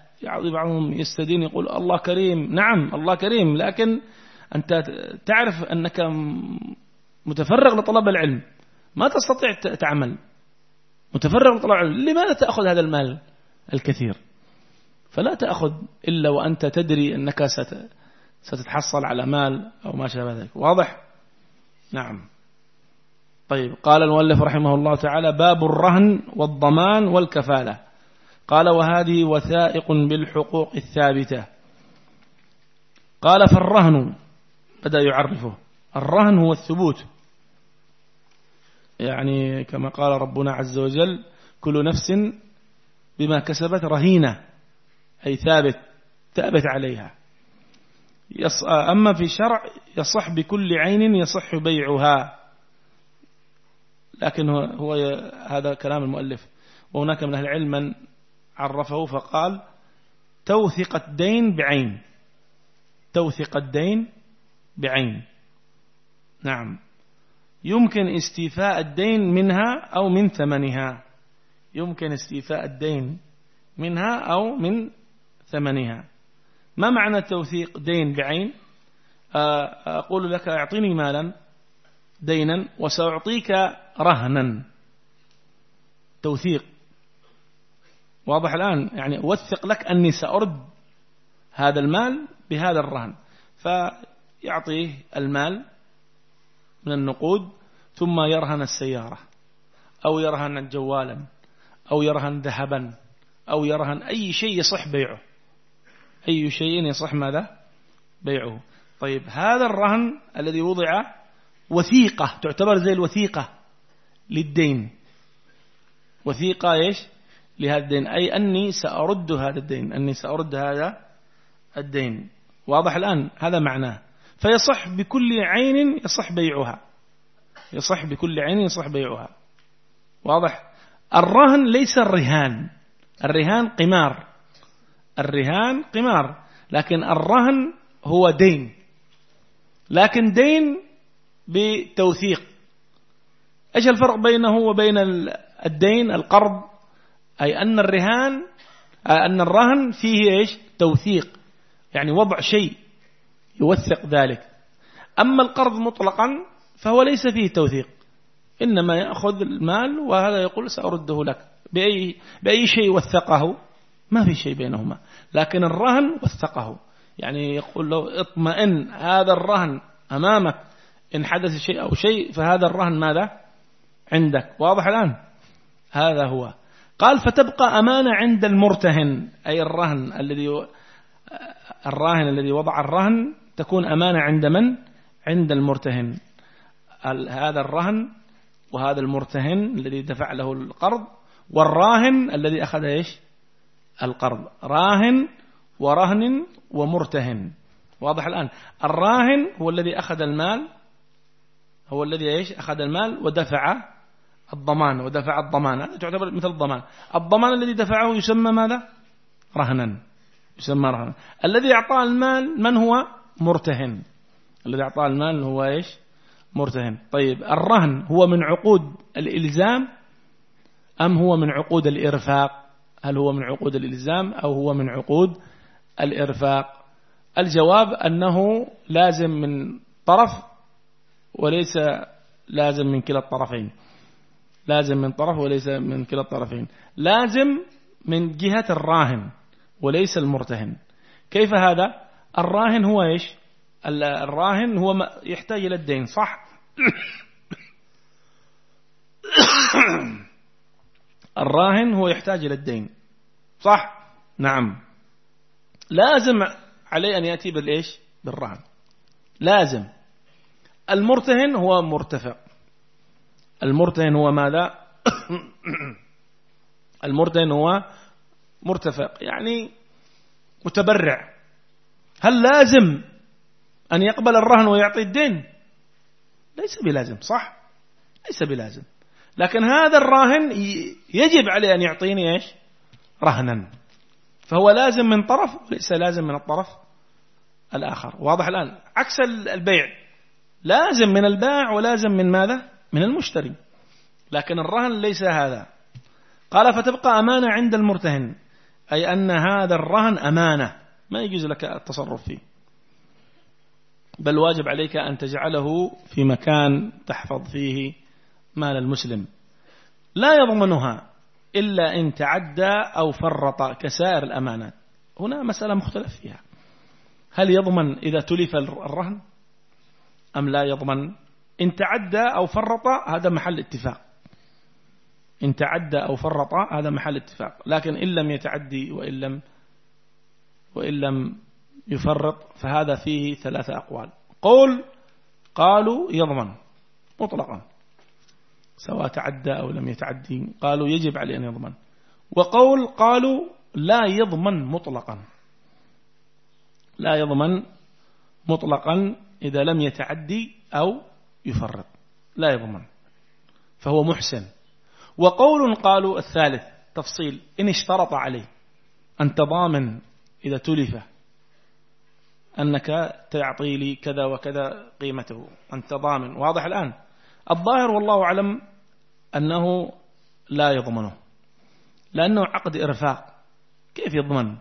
بعضهم يستدين يقول الله كريم. نعم الله كريم. لكن أنت تعرف أنك متفرغ لطلب العلم. ما تستطيع تعمل. متفرغ لطلب العلم. لماذا تأخذ هذا المال الكثير؟ فلا تأخذ إلا وأنت تدري أنك ستتحصل على مال أو ما شابه ذلك. واضح؟ نعم. طيب. قال المؤلف رحمه الله تعالى باب الرهن والضمان والكفالة. قال وهذه وثائق بالحقوق الثابتة. قال فالرهن بدأ يعرفه. الرهن هو الثبوت. يعني كما قال ربنا عز وجل كل نفس بما كسبت رهينة أي ثابت ثابت عليها. أما في شرع يصح بكل عين يصح بيعها. لكن هو, هو هذا كلام المؤلف. وهناك من أهل العلم من عرفه فقال توثق الدين بعين. توثق الدين بعين. نعم. يمكن استيفاء الدين منها أو من ثمنها. يمكن استيفاء الدين منها أو من ثمنها. ما معنى توثيق دين بعين؟ أقول لك أعطيني مالا دينا وسأعطيك رهنا. توثيق. واضح الآن؟ يعني أوثق لك أني سأرد هذا المال بهذا الرهن. فيعطيه المال من النقود ثم يرهن السيارة أو يرهن جوالا أو يرهن ذهبا أو يرهن أي شيء يصح بيعه. أي شيء يصح ماذا؟ بيعه. طيب هذا الرهن الذي وضع وثيقة تعتبر زي الوثيقة للدين. وثيقة إيش؟ لهذا الدين. أي أني سأرد هذا الدين أني سأرد هذا الدين. واضح الآن؟ هذا معناه. فيصح بكل عين يصح بيعها. يصح بكل عين يصح بيعها. واضح؟ الرهن ليس الرهان. الرهان قمار. الرهان قمار. لكن الرهن هو دين. لكن دين بتوثيق. إيش الفرق بينه وبين الدين القرض؟ أي أن الرهان أن الرهن فيه إيش؟ توثيق. يعني وضع شيء يوثق ذلك. أما القرض مطلقا فهو ليس فيه توثيق. إنما يأخذ المال وهذا يقول سأرده لك. بأي بأي شيء وثقه؟ ما في شيء بينهما. لكن الرهن وثقه. يعني يقول له اطمئن هذا الرهن أمامك. إن حدث شيء أو شيء فهذا الرهن ماذا؟ عندك. واضح الآن؟ هذا هو. قال فتبقى أمانة عند المرتهن. أي الرهن الذي الراهن الذي وضع الرهن تكون أمانة عند من؟ عند المرتهن. هذا الرهن وهذا المرتهن الذي دفع له القرض والراهن الذي أخذ إيش؟ القرض. راهن ورهن ومرتهن. واضح الآن. الراهن هو الذي أخذ المال هو الذي إيش؟ أخذ المال ودفع الضمان ودفع الضمان. هذا تعتبر مثل الضمان. الضمان الذي دفعه يسمى ماذا؟ رهنا. يسمى رهنا. الذي أعطاه المال من هو؟ مرتهن. الذي أعطاه المال هو إيش؟ مرتهن. طيب الرهن هو من عقود الإلزام أم هو من عقود الإرفاق؟ هل هو من عقود الإلزام أو هو من عقود الإرفاق؟ الجواب أنه لازم من طرف وليس لازم من كلا الطرفين. لازم من طرف وليس من كلا الطرفين. لازم من جهة الراهن وليس المرتهن. كيف هذا؟ الراهن هو إيش؟ الراهن هو يحتاج إلى الدين صح؟ الراهن هو يحتاج إلى الدين. صح؟ نعم. لازم عليه أن يأتي بالإيش؟ بالرهن لازم. المرتهن هو مرتفع. المرتهن هو ماذا؟ المرتهن هو مرتفع يعني متبرع. هل لازم أن يقبل الرهن ويعطي الدين؟ ليس بلازم صح؟ ليس بلازم. لكن هذا الراهن يجب عليه أن يعطيني إيش؟ رهنا. فهو لازم من طرف وليس لازم من الطرف الآخر. واضح الآن؟ عكس البيع. لازم من البائع ولازم من ماذا؟ من المشتري. لكن الرهن ليس هذا. قال فتبقى أمانة عند المرتهن. أي أن هذا الرهن أمانة. ما يجوز لك التصرف فيه. بل واجب عليك أن تجعله في مكان تحفظ فيه مال المسلم. لا يضمنها إلا إن تعدى أو فرط كسائر الأمانات. هنا مسألة مختلف فيها. هل يضمن إذا تلف الرهن؟ أم لا يضمن؟ إن تعدى أو فرط هذا محل اتفاق. إن تعدى أو فرط هذا محل اتفاق. لكن إن لم يتعدي وإن لم وإن لم يفرط فهذا فيه ثلاثة أقوال. قول قالوا يضمن مطلقا سواء تعدى أو لم يتعدي قالوا يجب عليه أن يضمن. وقول قالوا لا يضمن مطلقا. لا يضمن مطلقا إذا لم يتعدي أو يفرط. لا يضمن فهو محسن. وقول قالوا الثالث تفصيل إن اشترط عليه أنت ضامن إذا تلف أنك تعطي لي كذا وكذا قيمته. أنت ضامن. واضح الآن. الظاهر والله أعلم أنه لا يضمنه. لأنه عقد إرفاق. كيف يضمن؟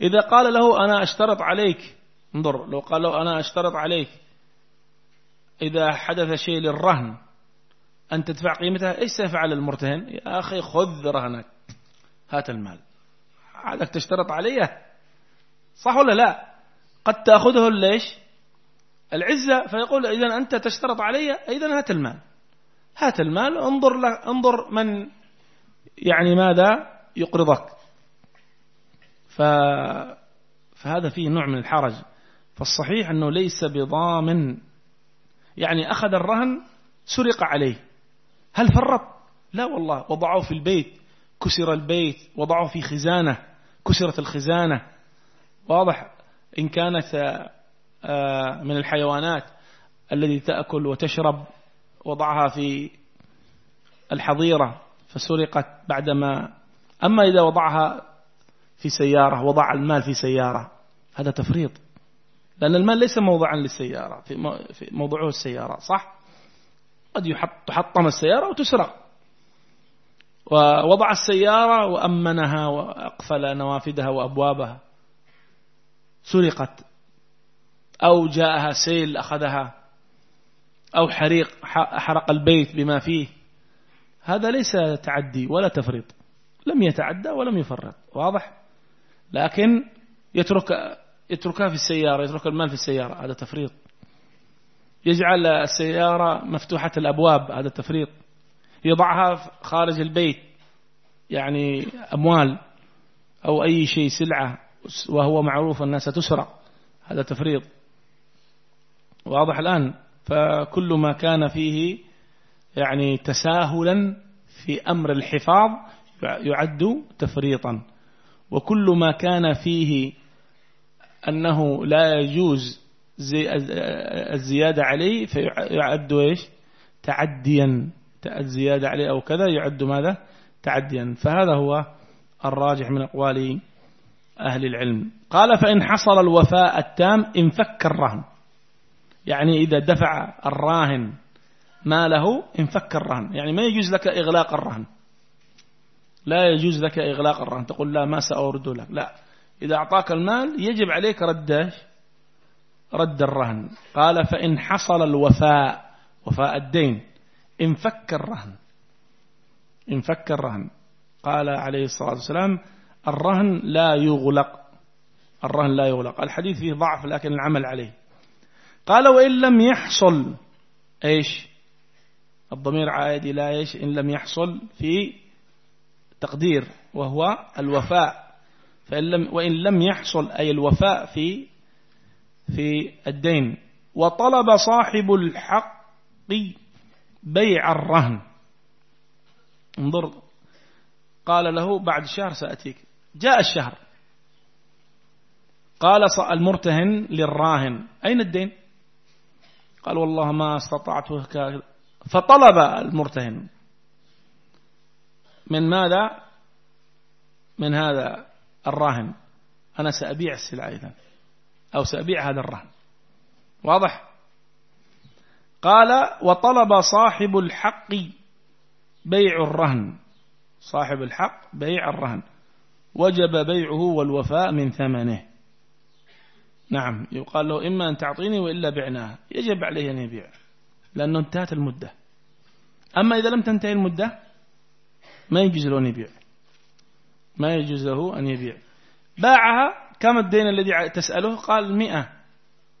إذا قال له أنا أشترط عليك انظر لو قال له أنا أشترط عليك إذا حدث شيء للرهن أن تدفع قيمتها إيش سيفعل المرتهن؟ يا أخي خذ رهنك. هات المال. عادك تشترط عليه؟ صح ولا لا؟ قد تأخذه ليش؟ العزة فيقول إذا أنت تشترط علي إذا هات المال. هات المال انظر له انظر من يعني ماذا يقرضك. ف... فهذا فيه نوع من الحرج. فالصحيح أنه ليس بضامن. يعني أخذ الرهن سرق عليه. هل فرط؟ لا والله. وضعوه في البيت كسر البيت وضعوه في خزانة كسرت الخزانة. واضح؟ إن كانت آه، من الحيوانات الذي تأكل وتشرب وضعها في الحظيرة فسرقت بعدما أما إذا وضعها في سيارة وضع المال في سيارة هذا تفريط. لأن المال ليس موضعا للسيارة في موضوعه السيارة صح؟ قد تحطم السيارة وتسرق. ووضع السيارة وأمنها وأقفل نوافذها وأبوابها. سرقت أو جاءها سيل أخذها أو حريق حرق البيت بما فيه. هذا ليس تعدي ولا تفريط. لم يتعدى ولم يفرط. واضح؟ لكن يترك يتركها في السيارة يترك المال في السيارة. هذا تفريط. يجعل السيارة مفتوحة الأبواب. هذا تفريط. يضعها خارج البيت. يعني أموال أو أي شيء سلعة. وهو معروف الناس تسرق هذا تفريط. واضح الآن. فكل ما كان فيه يعني تساهلا في أمر الحفاظ يعد تفريطا. وكل ما كان فيه أنه لا يجوز الزيادة عليه فيعد إيش؟ تعديا. الزيادة عليه أو كذا يعد ماذا؟ تعديا. فهذا هو الراجح من أقوال أهل العلم. قال فإن حصل الوفاء التام انفك الرهن. يعني إذا دفع الراهن ماله انفك الرهن. يعني ما يجوز لك إغلاق الرهن. لا يجوز لك إغلاق الرهن. تقول لا ما سأورد لك. لا. إذا أعطاك المال يجب عليك رد رد الرهن. قال فإن حصل الوفاء وفاء الدين انفك الرهن. انفك الرهن. قال عليه الصلاة والسلام الرهن لا يغلق. الرهن لا يغلق. الحديث فيه ضعف لكن العمل عليه. قال وإن لم يحصل إيش؟ الضمير عائد إلى إيش؟ إن لم يحصل في تقدير وهو الوفاء. فإن لم وإن لم يحصل أي الوفاء في في الدين. وطلب صاحب الحق بيع الرهن. انظر قال له بعد شهر سأتيك. جاء الشهر. قال المرتهن للراهن. أين الدين؟ قال والله ما استطعت فطلب المرتهن. من ماذا؟ من هذا الراهن. أنا سأبيع السلعة إذن. أو سأبيع هذا الرهن واضح؟ قال وطلب صاحب الحق بيع الرهن. صاحب الحق بيع الرهن. وجب بيعه والوفاء من ثمنه. نعم يقال له إما أن تعطيني وإلا بعناها. يجب عليه أن يبيع لأنه انتهت المدة. أما إذا لم تنتهي المدة ما يجوز له أن يبيع. ما يجوز له أن يبيع. باعها كم الدين الذي تسأله؟ قال مئة.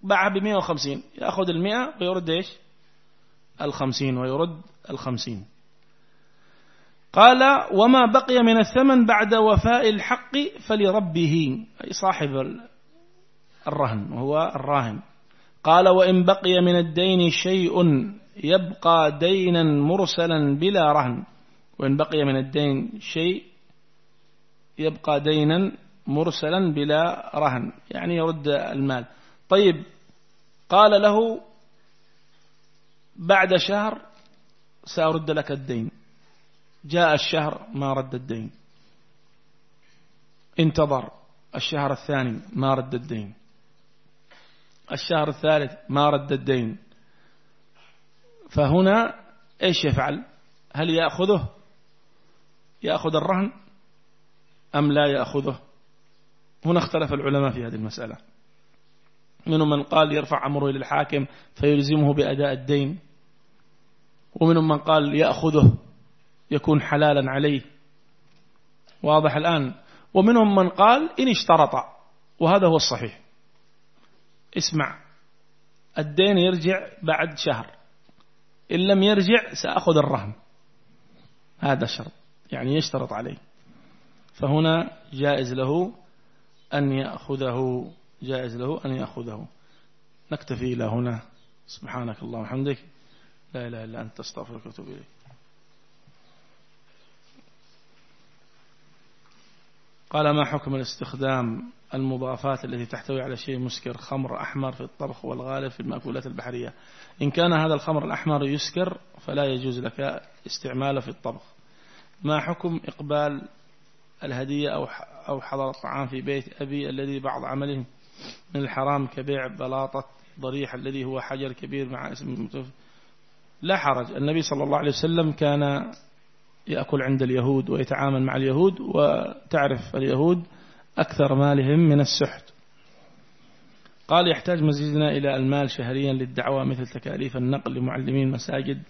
باعها بمئة وخمسين. يأخذ المئة ويرد إيش؟ الخمسين ويرد الخمسين. قال وما بقي من الثمن بعد وفاء الحق فلربه. أي صاحب الرهن وهو الراهن. قال وإن بقي من الدين شيء يبقى دينا مرسلا بلا رهن. وإن بقي من الدين شيء يبقى دينا مرسلا بلا رهن يعني يرد المال. طيب قال له بعد شهر سأرد لك الدين. جاء الشهر ما رد الدين. انتظر الشهر الثاني ما رد الدين. الشهر الثالث ما رد الدين. فهنا إيش يفعل؟ هل يأخذه؟ يأخذ الرهن أم لا يأخذه؟ هنا اختلف العلماء في هذه المسألة. منهم من قال يرفع أمره إلى الحاكم فيلزمه بأداء الدين ومنهم من قال يأخذه. يكون حلالا عليه. واضح الآن. ومنهم من قال إن اشترط وهذا هو الصحيح. اسمع الدين يرجع بعد شهر. إن لم يرجع سأخذ الرهن. هذا شرط يعني يشترط عليه. فهنا جائز له أن يأخذه جائز له أن يأخذه. نكتفي إلى هنا. سبحانك اللهم وبحمدك. لا إله إلا أنت أستغفرك وأتوب إليك. قال ما حكم الاستخدام المضافات التي تحتوي على شيء مسكر؟ خمر أحمر في الطبخ والغالب في المأكولات البحرية. إن كان هذا الخمر الأحمر يسكر فلا يجوز لك استعماله في الطبخ. ما حكم إقبال الهدية أو أو حضر الطعام في بيت أبي الذي بعض عمله من الحرام كبيع بلاطة ضريح الذي هو حجر كبير مع اسم لا حرج. النبي صلى الله عليه وسلم كان يأكل عند اليهود ويتعامل مع اليهود وتعرف اليهود أكثر مالهم من السحت. قال يحتاج مسجدنا إلى المال شهريا للدعوة مثل تكاليف النقل لمعلمين المساجد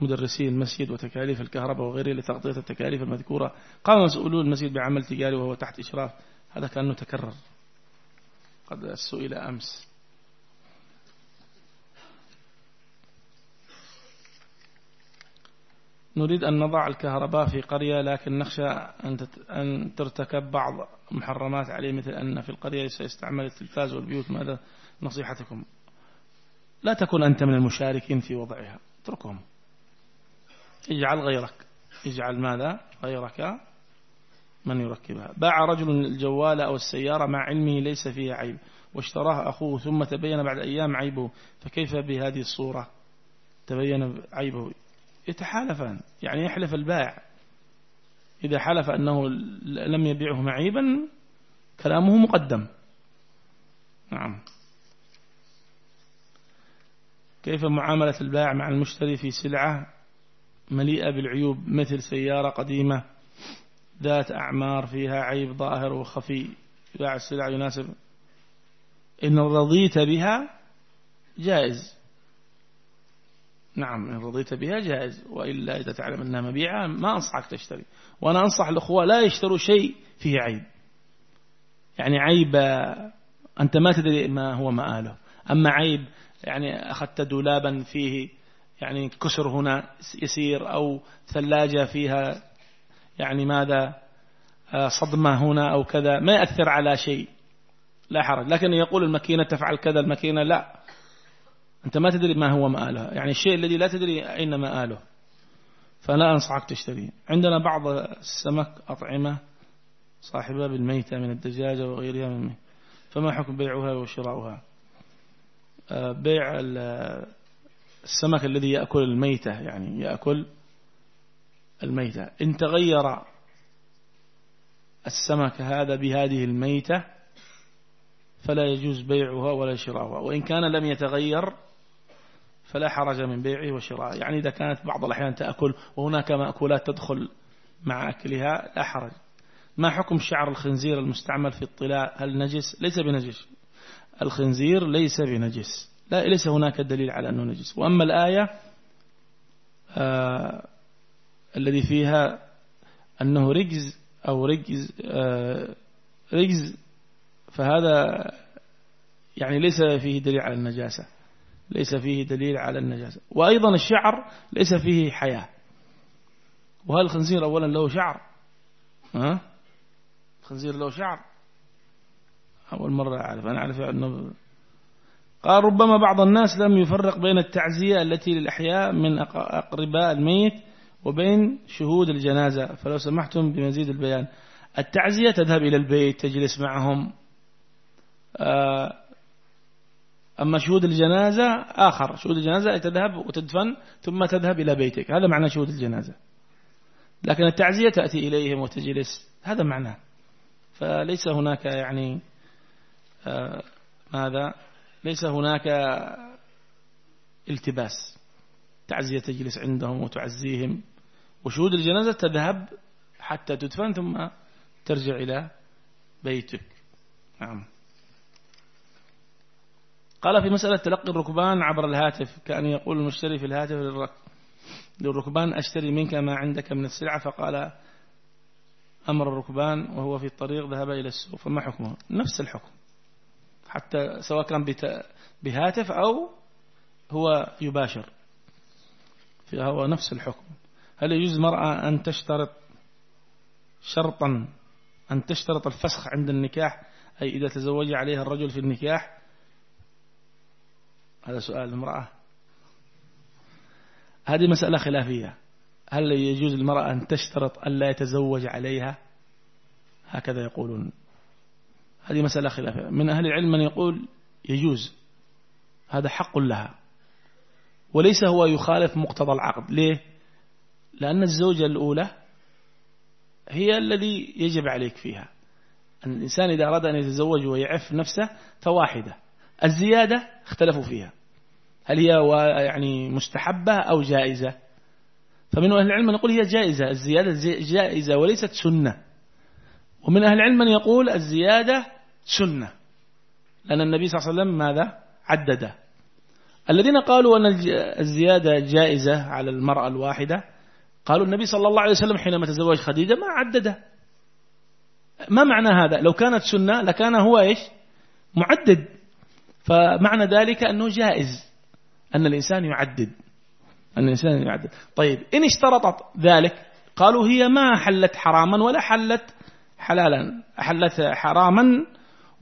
مدرسي المسجد وتكاليف الكهرباء وغيره لتغطية التكاليف المذكورة. قام مسؤولون المسجد بعمل تجاري وهو تحت إشراف. هذا كأنه تكرر. قد سئل أمس. نريد أن نضع الكهرباء في قرية لكن نخشى أن ترتكب بعض محرمات عليه مثل أن في القرية سيستعمل التلفاز والبيوت. ماذا نصيحتكم؟ لا تكن أنت من المشاركين في وضعها. اتركهم. اجعل غيرك. اجعل ماذا؟ غيرك من يركبها. باع رجل الجوال أو السيارة مع علمه ليس فيها عيب واشتراها أخوه ثم تبين بعد أيام عيبه. فكيف بهذه الصورة؟ تبين عيبه. يتحالفان يعني يحلف البائع إذا حلف أنه لم يبيعه معيبا كلامه مقدم. نعم. كيف معاملة البائع مع المشتري في سلعة مليئة بالعيوب مثل سيارة قديمة ذات أعمار فيها عيب ظاهر وخفي باع السلع يناسب. إن رضيت بها جائز. نعم إن رضيت بها جائز وإلا إذا تعلم أنها مبيعة ما أنصحك تشتري. وأنا أنصح الأخوة لا يشتروا شيء فيه عيب. يعني عيب أنت ما تدري ما هو مآله. أما عيب يعني أخذت دولابا فيه يعني كسر هنا يسير أو ثلاجة فيها يعني ماذا آه، صدمة هنا أو كذا ما يأثر على شيء. لا حرج. لكن يقول الماكينة تفعل كذا الماكينة لا. أنت ما تدري ما هو مآلها. يعني الشيء الذي لا تدري أين مآله. فلا أنصحك تشتريه. عندنا بعض السمك أطعمة صاحبها بالميتة من الدجاجة وغيرها من الميتة. فما حكم بيعها وشراؤها؟ آه، بيع السمك الذي يأكل الميتة يعني يأكل الميتة. إن تغير السمك هذا بهذه الميتة فلا يجوز بيعها ولا شراؤها. وإن كان لم يتغير فلا حرج من بيعه وشرائه. يعني إذا كانت بعض الأحيان تأكل وهناك مأكولات تدخل مع أكلها لا حرج. ما حكم شعر الخنزير المستعمل في الطلاء؟ هل نجس؟ ليس بنجس. الخنزير ليس بنجس. لا ليس هناك دليل على أنه نجس. وأما الآية آه الذي فيها أنه رجز أو رجز آه رجز فهذا يعني ليس فيه دليل على النجاسة. ليس فيه دليل على النجاسة. وأيضا الشعر ليس فيه حياة. وهل الخنزير أولا له شعر؟ ها؟ الخنزير له شعر. أول مرة أعرف. أنا أعرف أنه قال ربما بعض الناس لم يفرق بين التعزية التي للأحياء من أقرباء الميت وبين شهود الجنازة. فلو سمحتم بمزيد البيان. التعزية تذهب إلى البيت تجلس معهم. آه، أما شهود الجنازة آخر. شهود الجنازة تذهب وتدفن ثم تذهب إلى بيتك. هذا معنى شهود الجنازة. لكن التعزية تأتي إليهم وتجلس هذا معناه فليس هناك يعني آه ماذا؟ ليس هناك التباس. تعزية تجلس عندهم وتعزيهم. وشهود الجنازة تذهب حتى تدفن ثم ترجع إلى بيتك. نعم. قال في مسألة تلقي الركبان عبر الهاتف كأن يقول المشتري في الهاتف للركبان أشتري منك ما عندك من السلعة فقال أمر الركبان وهو في الطريق ذهب إلى السوق فما حكمه؟ نفس الحكم. حتى سواء كان بهاتف أو هو يباشر. فهو نفس الحكم. هل يجوز المرأة أن تشترط شرطا أن تشترط الفسخ عند النكاح؟ أي إذا تزوج عليها الرجل في النكاح هذا سؤال المرأة. هذه مسألة خلافية. هل يجوز للمرأة أن تشترط ألا يتزوج عليها؟ هكذا يقولون. هذه مسألة خلافية. من أهل العلم من يقول يجوز. هذا حق لها. وليس هو يخالف مقتضى العقد. ليه؟ لأن الزوجة الأولى هي الذي يجب عليك فيها. الإنسان إذا أراد أن يتزوج ويعف نفسه فواحدة. الزيادة اختلفوا فيها. هل هي يعني مستحبة أو جائزة؟ فمن أهل العلم من يقول هي جائزة. الزيادة جائزة وليست سنة. ومن أهل العلم من يقول الزيادة سنة. لأن النبي صلى الله عليه وسلم ماذا؟ عدده الذين قالوا أن الزيادة جائزة على المرأة الواحدة قالوا النبي صلى الله عليه وسلم حينما تزوج خديجة ما عدده ما معنى هذا؟ لو كانت سنة لكان هو إيش؟ معدد. فمعنى ذلك أنه جائز أن الإنسان يعدد. أن الإنسان يعدد. طيب إن اشترطت ذلك قالوا هي ما حلت حراما ولا حلت حلالا. حلت حراما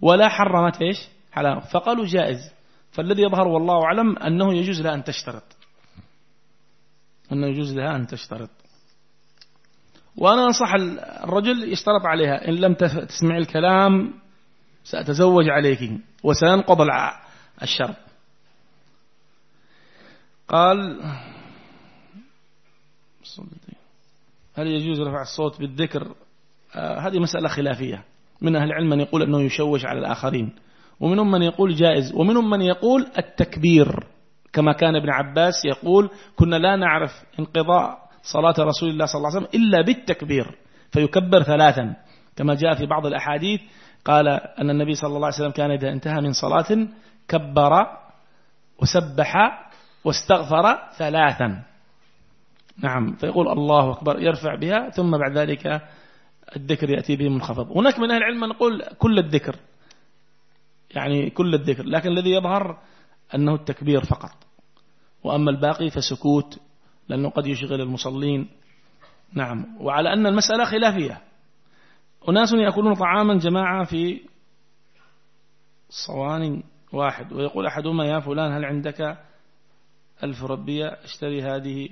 ولا حرمت إيش؟ حلالا. فقالوا جائز. فالذي يظهر والله أعلم أنه يجوز لها أن تشترط. أنه يجوز لها أن تشترط. وأنا أنصح الرجل يشترط عليها. إن لم تسمع الكلام سأتزوج عليك وسينقض الشرط. قال هل يجوز رفع الصوت بالذكر؟ آه هذه مسألة خلافية. من أهل العلم من يقول أنه يشوش على الآخرين. ومنهم من يقول جائز. ومنهم من يقول التكبير. كما كان ابن عباس يقول كنا لا نعرف انقضاء صلاة رسول الله صلى الله عليه وسلم إلا بالتكبير فيكبر ثلاثا. كما جاء في بعض الأحاديث قال أن النبي صلى الله عليه وسلم كان إذا انتهى من صلاة كبر وسبح واستغفر ثلاثا. نعم فيقول الله أكبر يرفع بها ثم بعد ذلك الذكر يأتي به منخفض. هناك من أهل العلم نقول كل الذكر يعني كل الذكر لكن الذي يظهر أنه التكبير فقط. وأما الباقي فسكوت لأنه قد يشغل المصلين. نعم وعلى أن المسألة خلافية. أناس يأكلون طعاما جماعة في صوان واحد ويقول أحدهما يا فلان هل عندك ألف ربية؟ اشتري هذه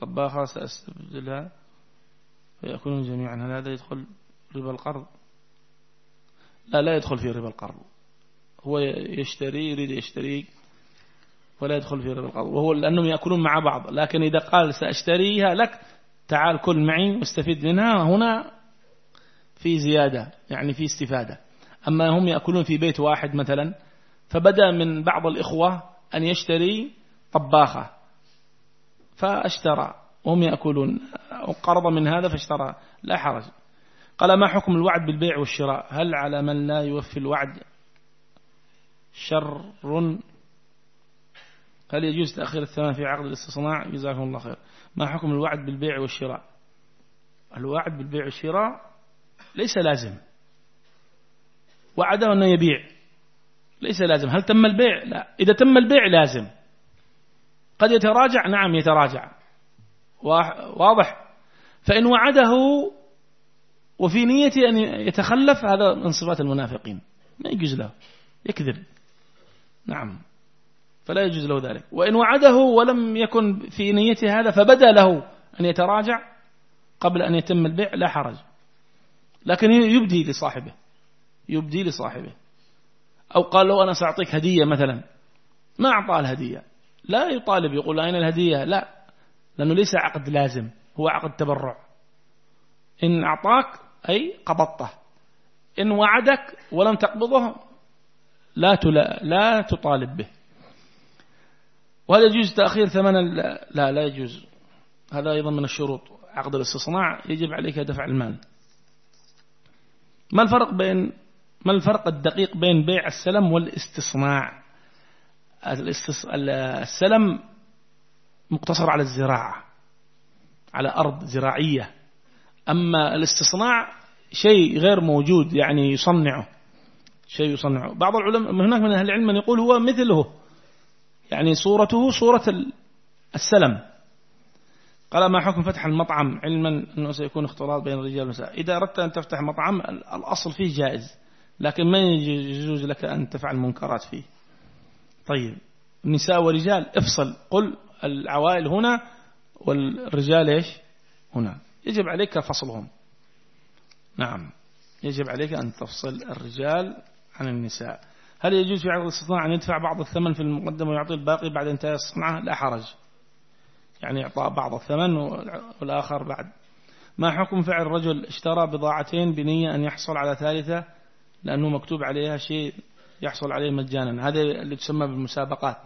طباخة سأستبدلها. ويأكلون جميعا. هل هذا يدخل ربا القرض؟ لا لا يدخل في ربا القرض. هو يشتري يريد يشتري ولا يدخل في ربا القرض. وهو لأنهم يأكلون مع بعض. لكن إذا قال سأشتريها لك تعال كل معي واستفيد منها. هنا في زيادة يعني في استفادة. أما هم يأكلون في بيت واحد مثلا فبدأ من بعض الإخوة أن يشتري طباخة فاشترى. وهم يأكلون. قرض من هذا فاشترى. لا حرج. قال ما حكم الوعد بالبيع والشراء؟ هل على من لا يوفي الوعد شر؟ هل يجوز تأخير الثمن في عقد الاستصناع جزاكم الله خير. ما حكم الوعد بالبيع والشراء؟ الوعد بالبيع والشراء ليس لازم. وعده أنه يبيع. ليس لازم. هل تم البيع؟ لا. إذا تم البيع لازم. قد يتراجع؟ نعم يتراجع. واضح. فإن وعده وفي نيته أن يتخلف هذا من صفات المنافقين. ما يجوز له. يكذب. نعم. فلا يجوز له ذلك. وإن وعده ولم يكن في نيته هذا فبدأ له أن يتراجع. قبل أن يتم البيع لا حرج. لكن يبدي لصاحبه يبدي لصاحبه. أو قال له أنا سأعطيك هدية مثلا ما أعطاه الهدية. لا يطالب يقول أين الهدية؟ لا لأنه ليس عقد لازم هو عقد تبرع. إن أعطاك أي قبضته. إن وعدك ولم تقبضه لا لا تطالب به. وهل يجوز تأخير ثمن لا لا يجوز. هذا أيضا من الشروط. عقد الاستصناع يجب عليك دفع المال. ما الفرق بين ما الفرق الدقيق بين بيع السلم والاستصناع؟ السلم مقتصر على الزراعة على أرض زراعية. أما الاستصناع شيء غير موجود يعني يصنعه شيء يصنعه. بعض العلماء هناك من أهل العلم من يقول هو مثله. يعني صورته صورة السلم. قال ما حكم فتح المطعم علما أنه سيكون اختلاط بين الرجال والنساء؟ إذا أردت أن تفتح مطعم الأصل فيه جائز لكن ما يجوز لك أن تفعل منكرات فيه؟ طيب نساء ورجال افصل. قل العوائل هنا والرجال إيش؟ هنا. يجب عليك فصلهم. نعم يجب عليك أن تفصل الرجال عن النساء. هل يجوز في عقد الاستثناء أن يدفع بعض الثمن في المقدمة ويعطي الباقي بعد انتهاء الصنعة لا حرج. يعني إعطاء بعض الثمن والآخر بعد. ما حكم فعل رجل اشترى بضاعتين بنية أن يحصل على ثالثة؟ لأنه مكتوب عليها شيء يحصل عليه مجانا. هذا اللي تسمى بالمسابقات.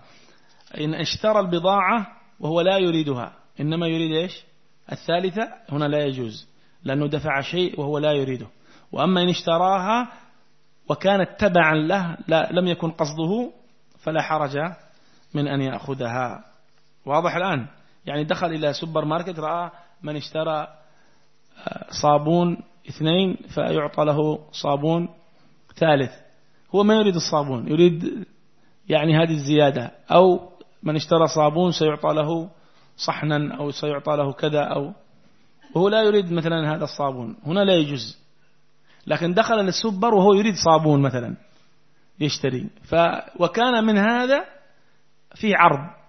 إن اشترى البضاعة وهو لا يريدها. إنما يريد إيش؟ الثالثة. هنا لا يجوز. لأنه دفع شيء وهو لا يريده. وأما إن اشتراها وكانت تبعا له لا لم يكن قصده فلا حرج من أن يأخذها. واضح الآن؟ يعني دخل إلى سوبر ماركت رأى من اشترى آه، صابون اثنين فيعطى له صابون ثالث. هو ما يريد الصابون يريد يعني هذه الزيادة. أو من اشترى صابون سيعطى له صحنا أو سيعطى له كذا أو وهو لا يريد مثلا هذا الصابون. هنا لا يجوز. لكن دخل للسوبر وهو يريد صابون مثلا يشتري. ف وكان من هذا في عرض.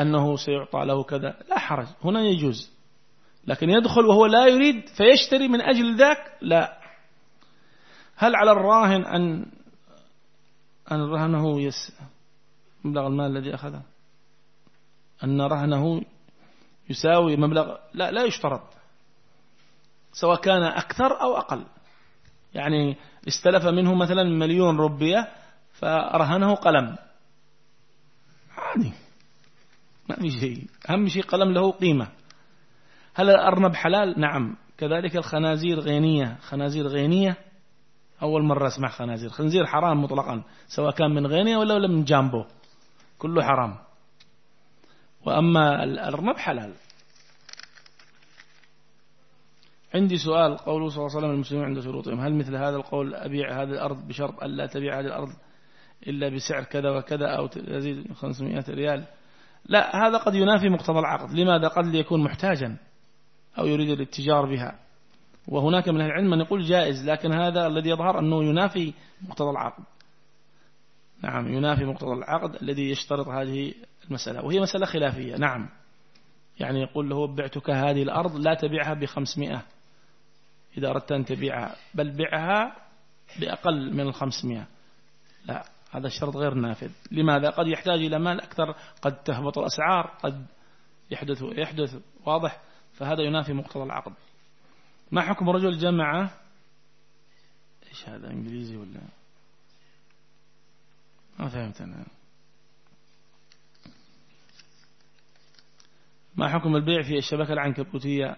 أنه سيعطى له كذا. لا حرج هنا يجوز. لكن يدخل وهو لا يريد فيشتري من أجل ذاك؟ لا. هل على الراهن أن أن رهنه يس مبلغ المال الذي أخذه؟ أن رهنه يساوي مبلغ لا لا يشترط. سواء كان أكثر أو أقل. يعني استلف منه مثلا مليون ربية فرهنه قلم. عادي. ما في شيء. أهم شيء قلم له قيمة. هل الأرنب حلال؟ نعم. كذلك الخنازير غينية خنازير غينية أول مرة أسمع خنازير. خنزير حرام مطلقا سواء كان من غينية ولا من جامبو. كله حرام. وأما الأرنب حلال. عندي سؤال قوله صلى الله عليه وسلم المسلمين عند شروطهم. هل مثل هذا القول أبيع هذه الأرض بشرط ألا تبيع هذه الأرض إلا بسعر كذا وكذا أو تزيد 500 ريال؟ لا هذا قد ينافي مقتضى العقد. لماذا؟ قد يكون محتاجا أو يريد الاتجار بها. وهناك من العلم من يقول جائز لكن هذا الذي يظهر أنه ينافي مقتضى العقد. نعم ينافي مقتضى العقد الذي يشترط هذه المسألة وهي مسألة خلافية. نعم. يعني يقول له بعتك هذه الأرض لا تبيعها بخمسمائة. إذا أردت أن تبيعها بل بيعها بأقل من الخمسمائة. لا. هذا الشرط غير نافذ. لماذا؟ قد يحتاج إلى مال أكثر قد تهبط الأسعار قد يحدث يحدث واضح فهذا ينافي مقتضى العقد. ما حكم رجل جمع؟ إيش هذا إنجليزي ولا؟ ما فهمت أنا ما حكم البيع في الشبكة العنكبوتية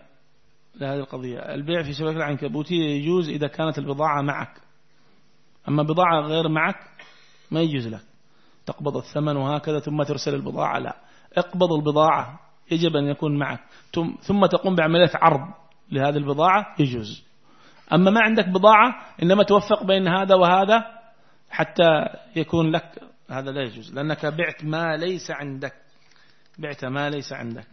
لهذه القضية؟ البيع في الشبكة العنكبوتية يجوز إذا كانت البضاعة معك. أما بضاعة غير معك ما يجوز لك. تقبض الثمن وهكذا ثم ترسل البضاعة. لا. اقبض البضاعة. يجب أن يكون معك. ثم تقوم بعملية عرض لهذه البضاعة. يجوز. أما ما عندك بضاعة إنما توفق بين هذا وهذا حتى يكون لك. هذا لا يجوز. لأنك بعت ما ليس عندك. بعت ما ليس عندك.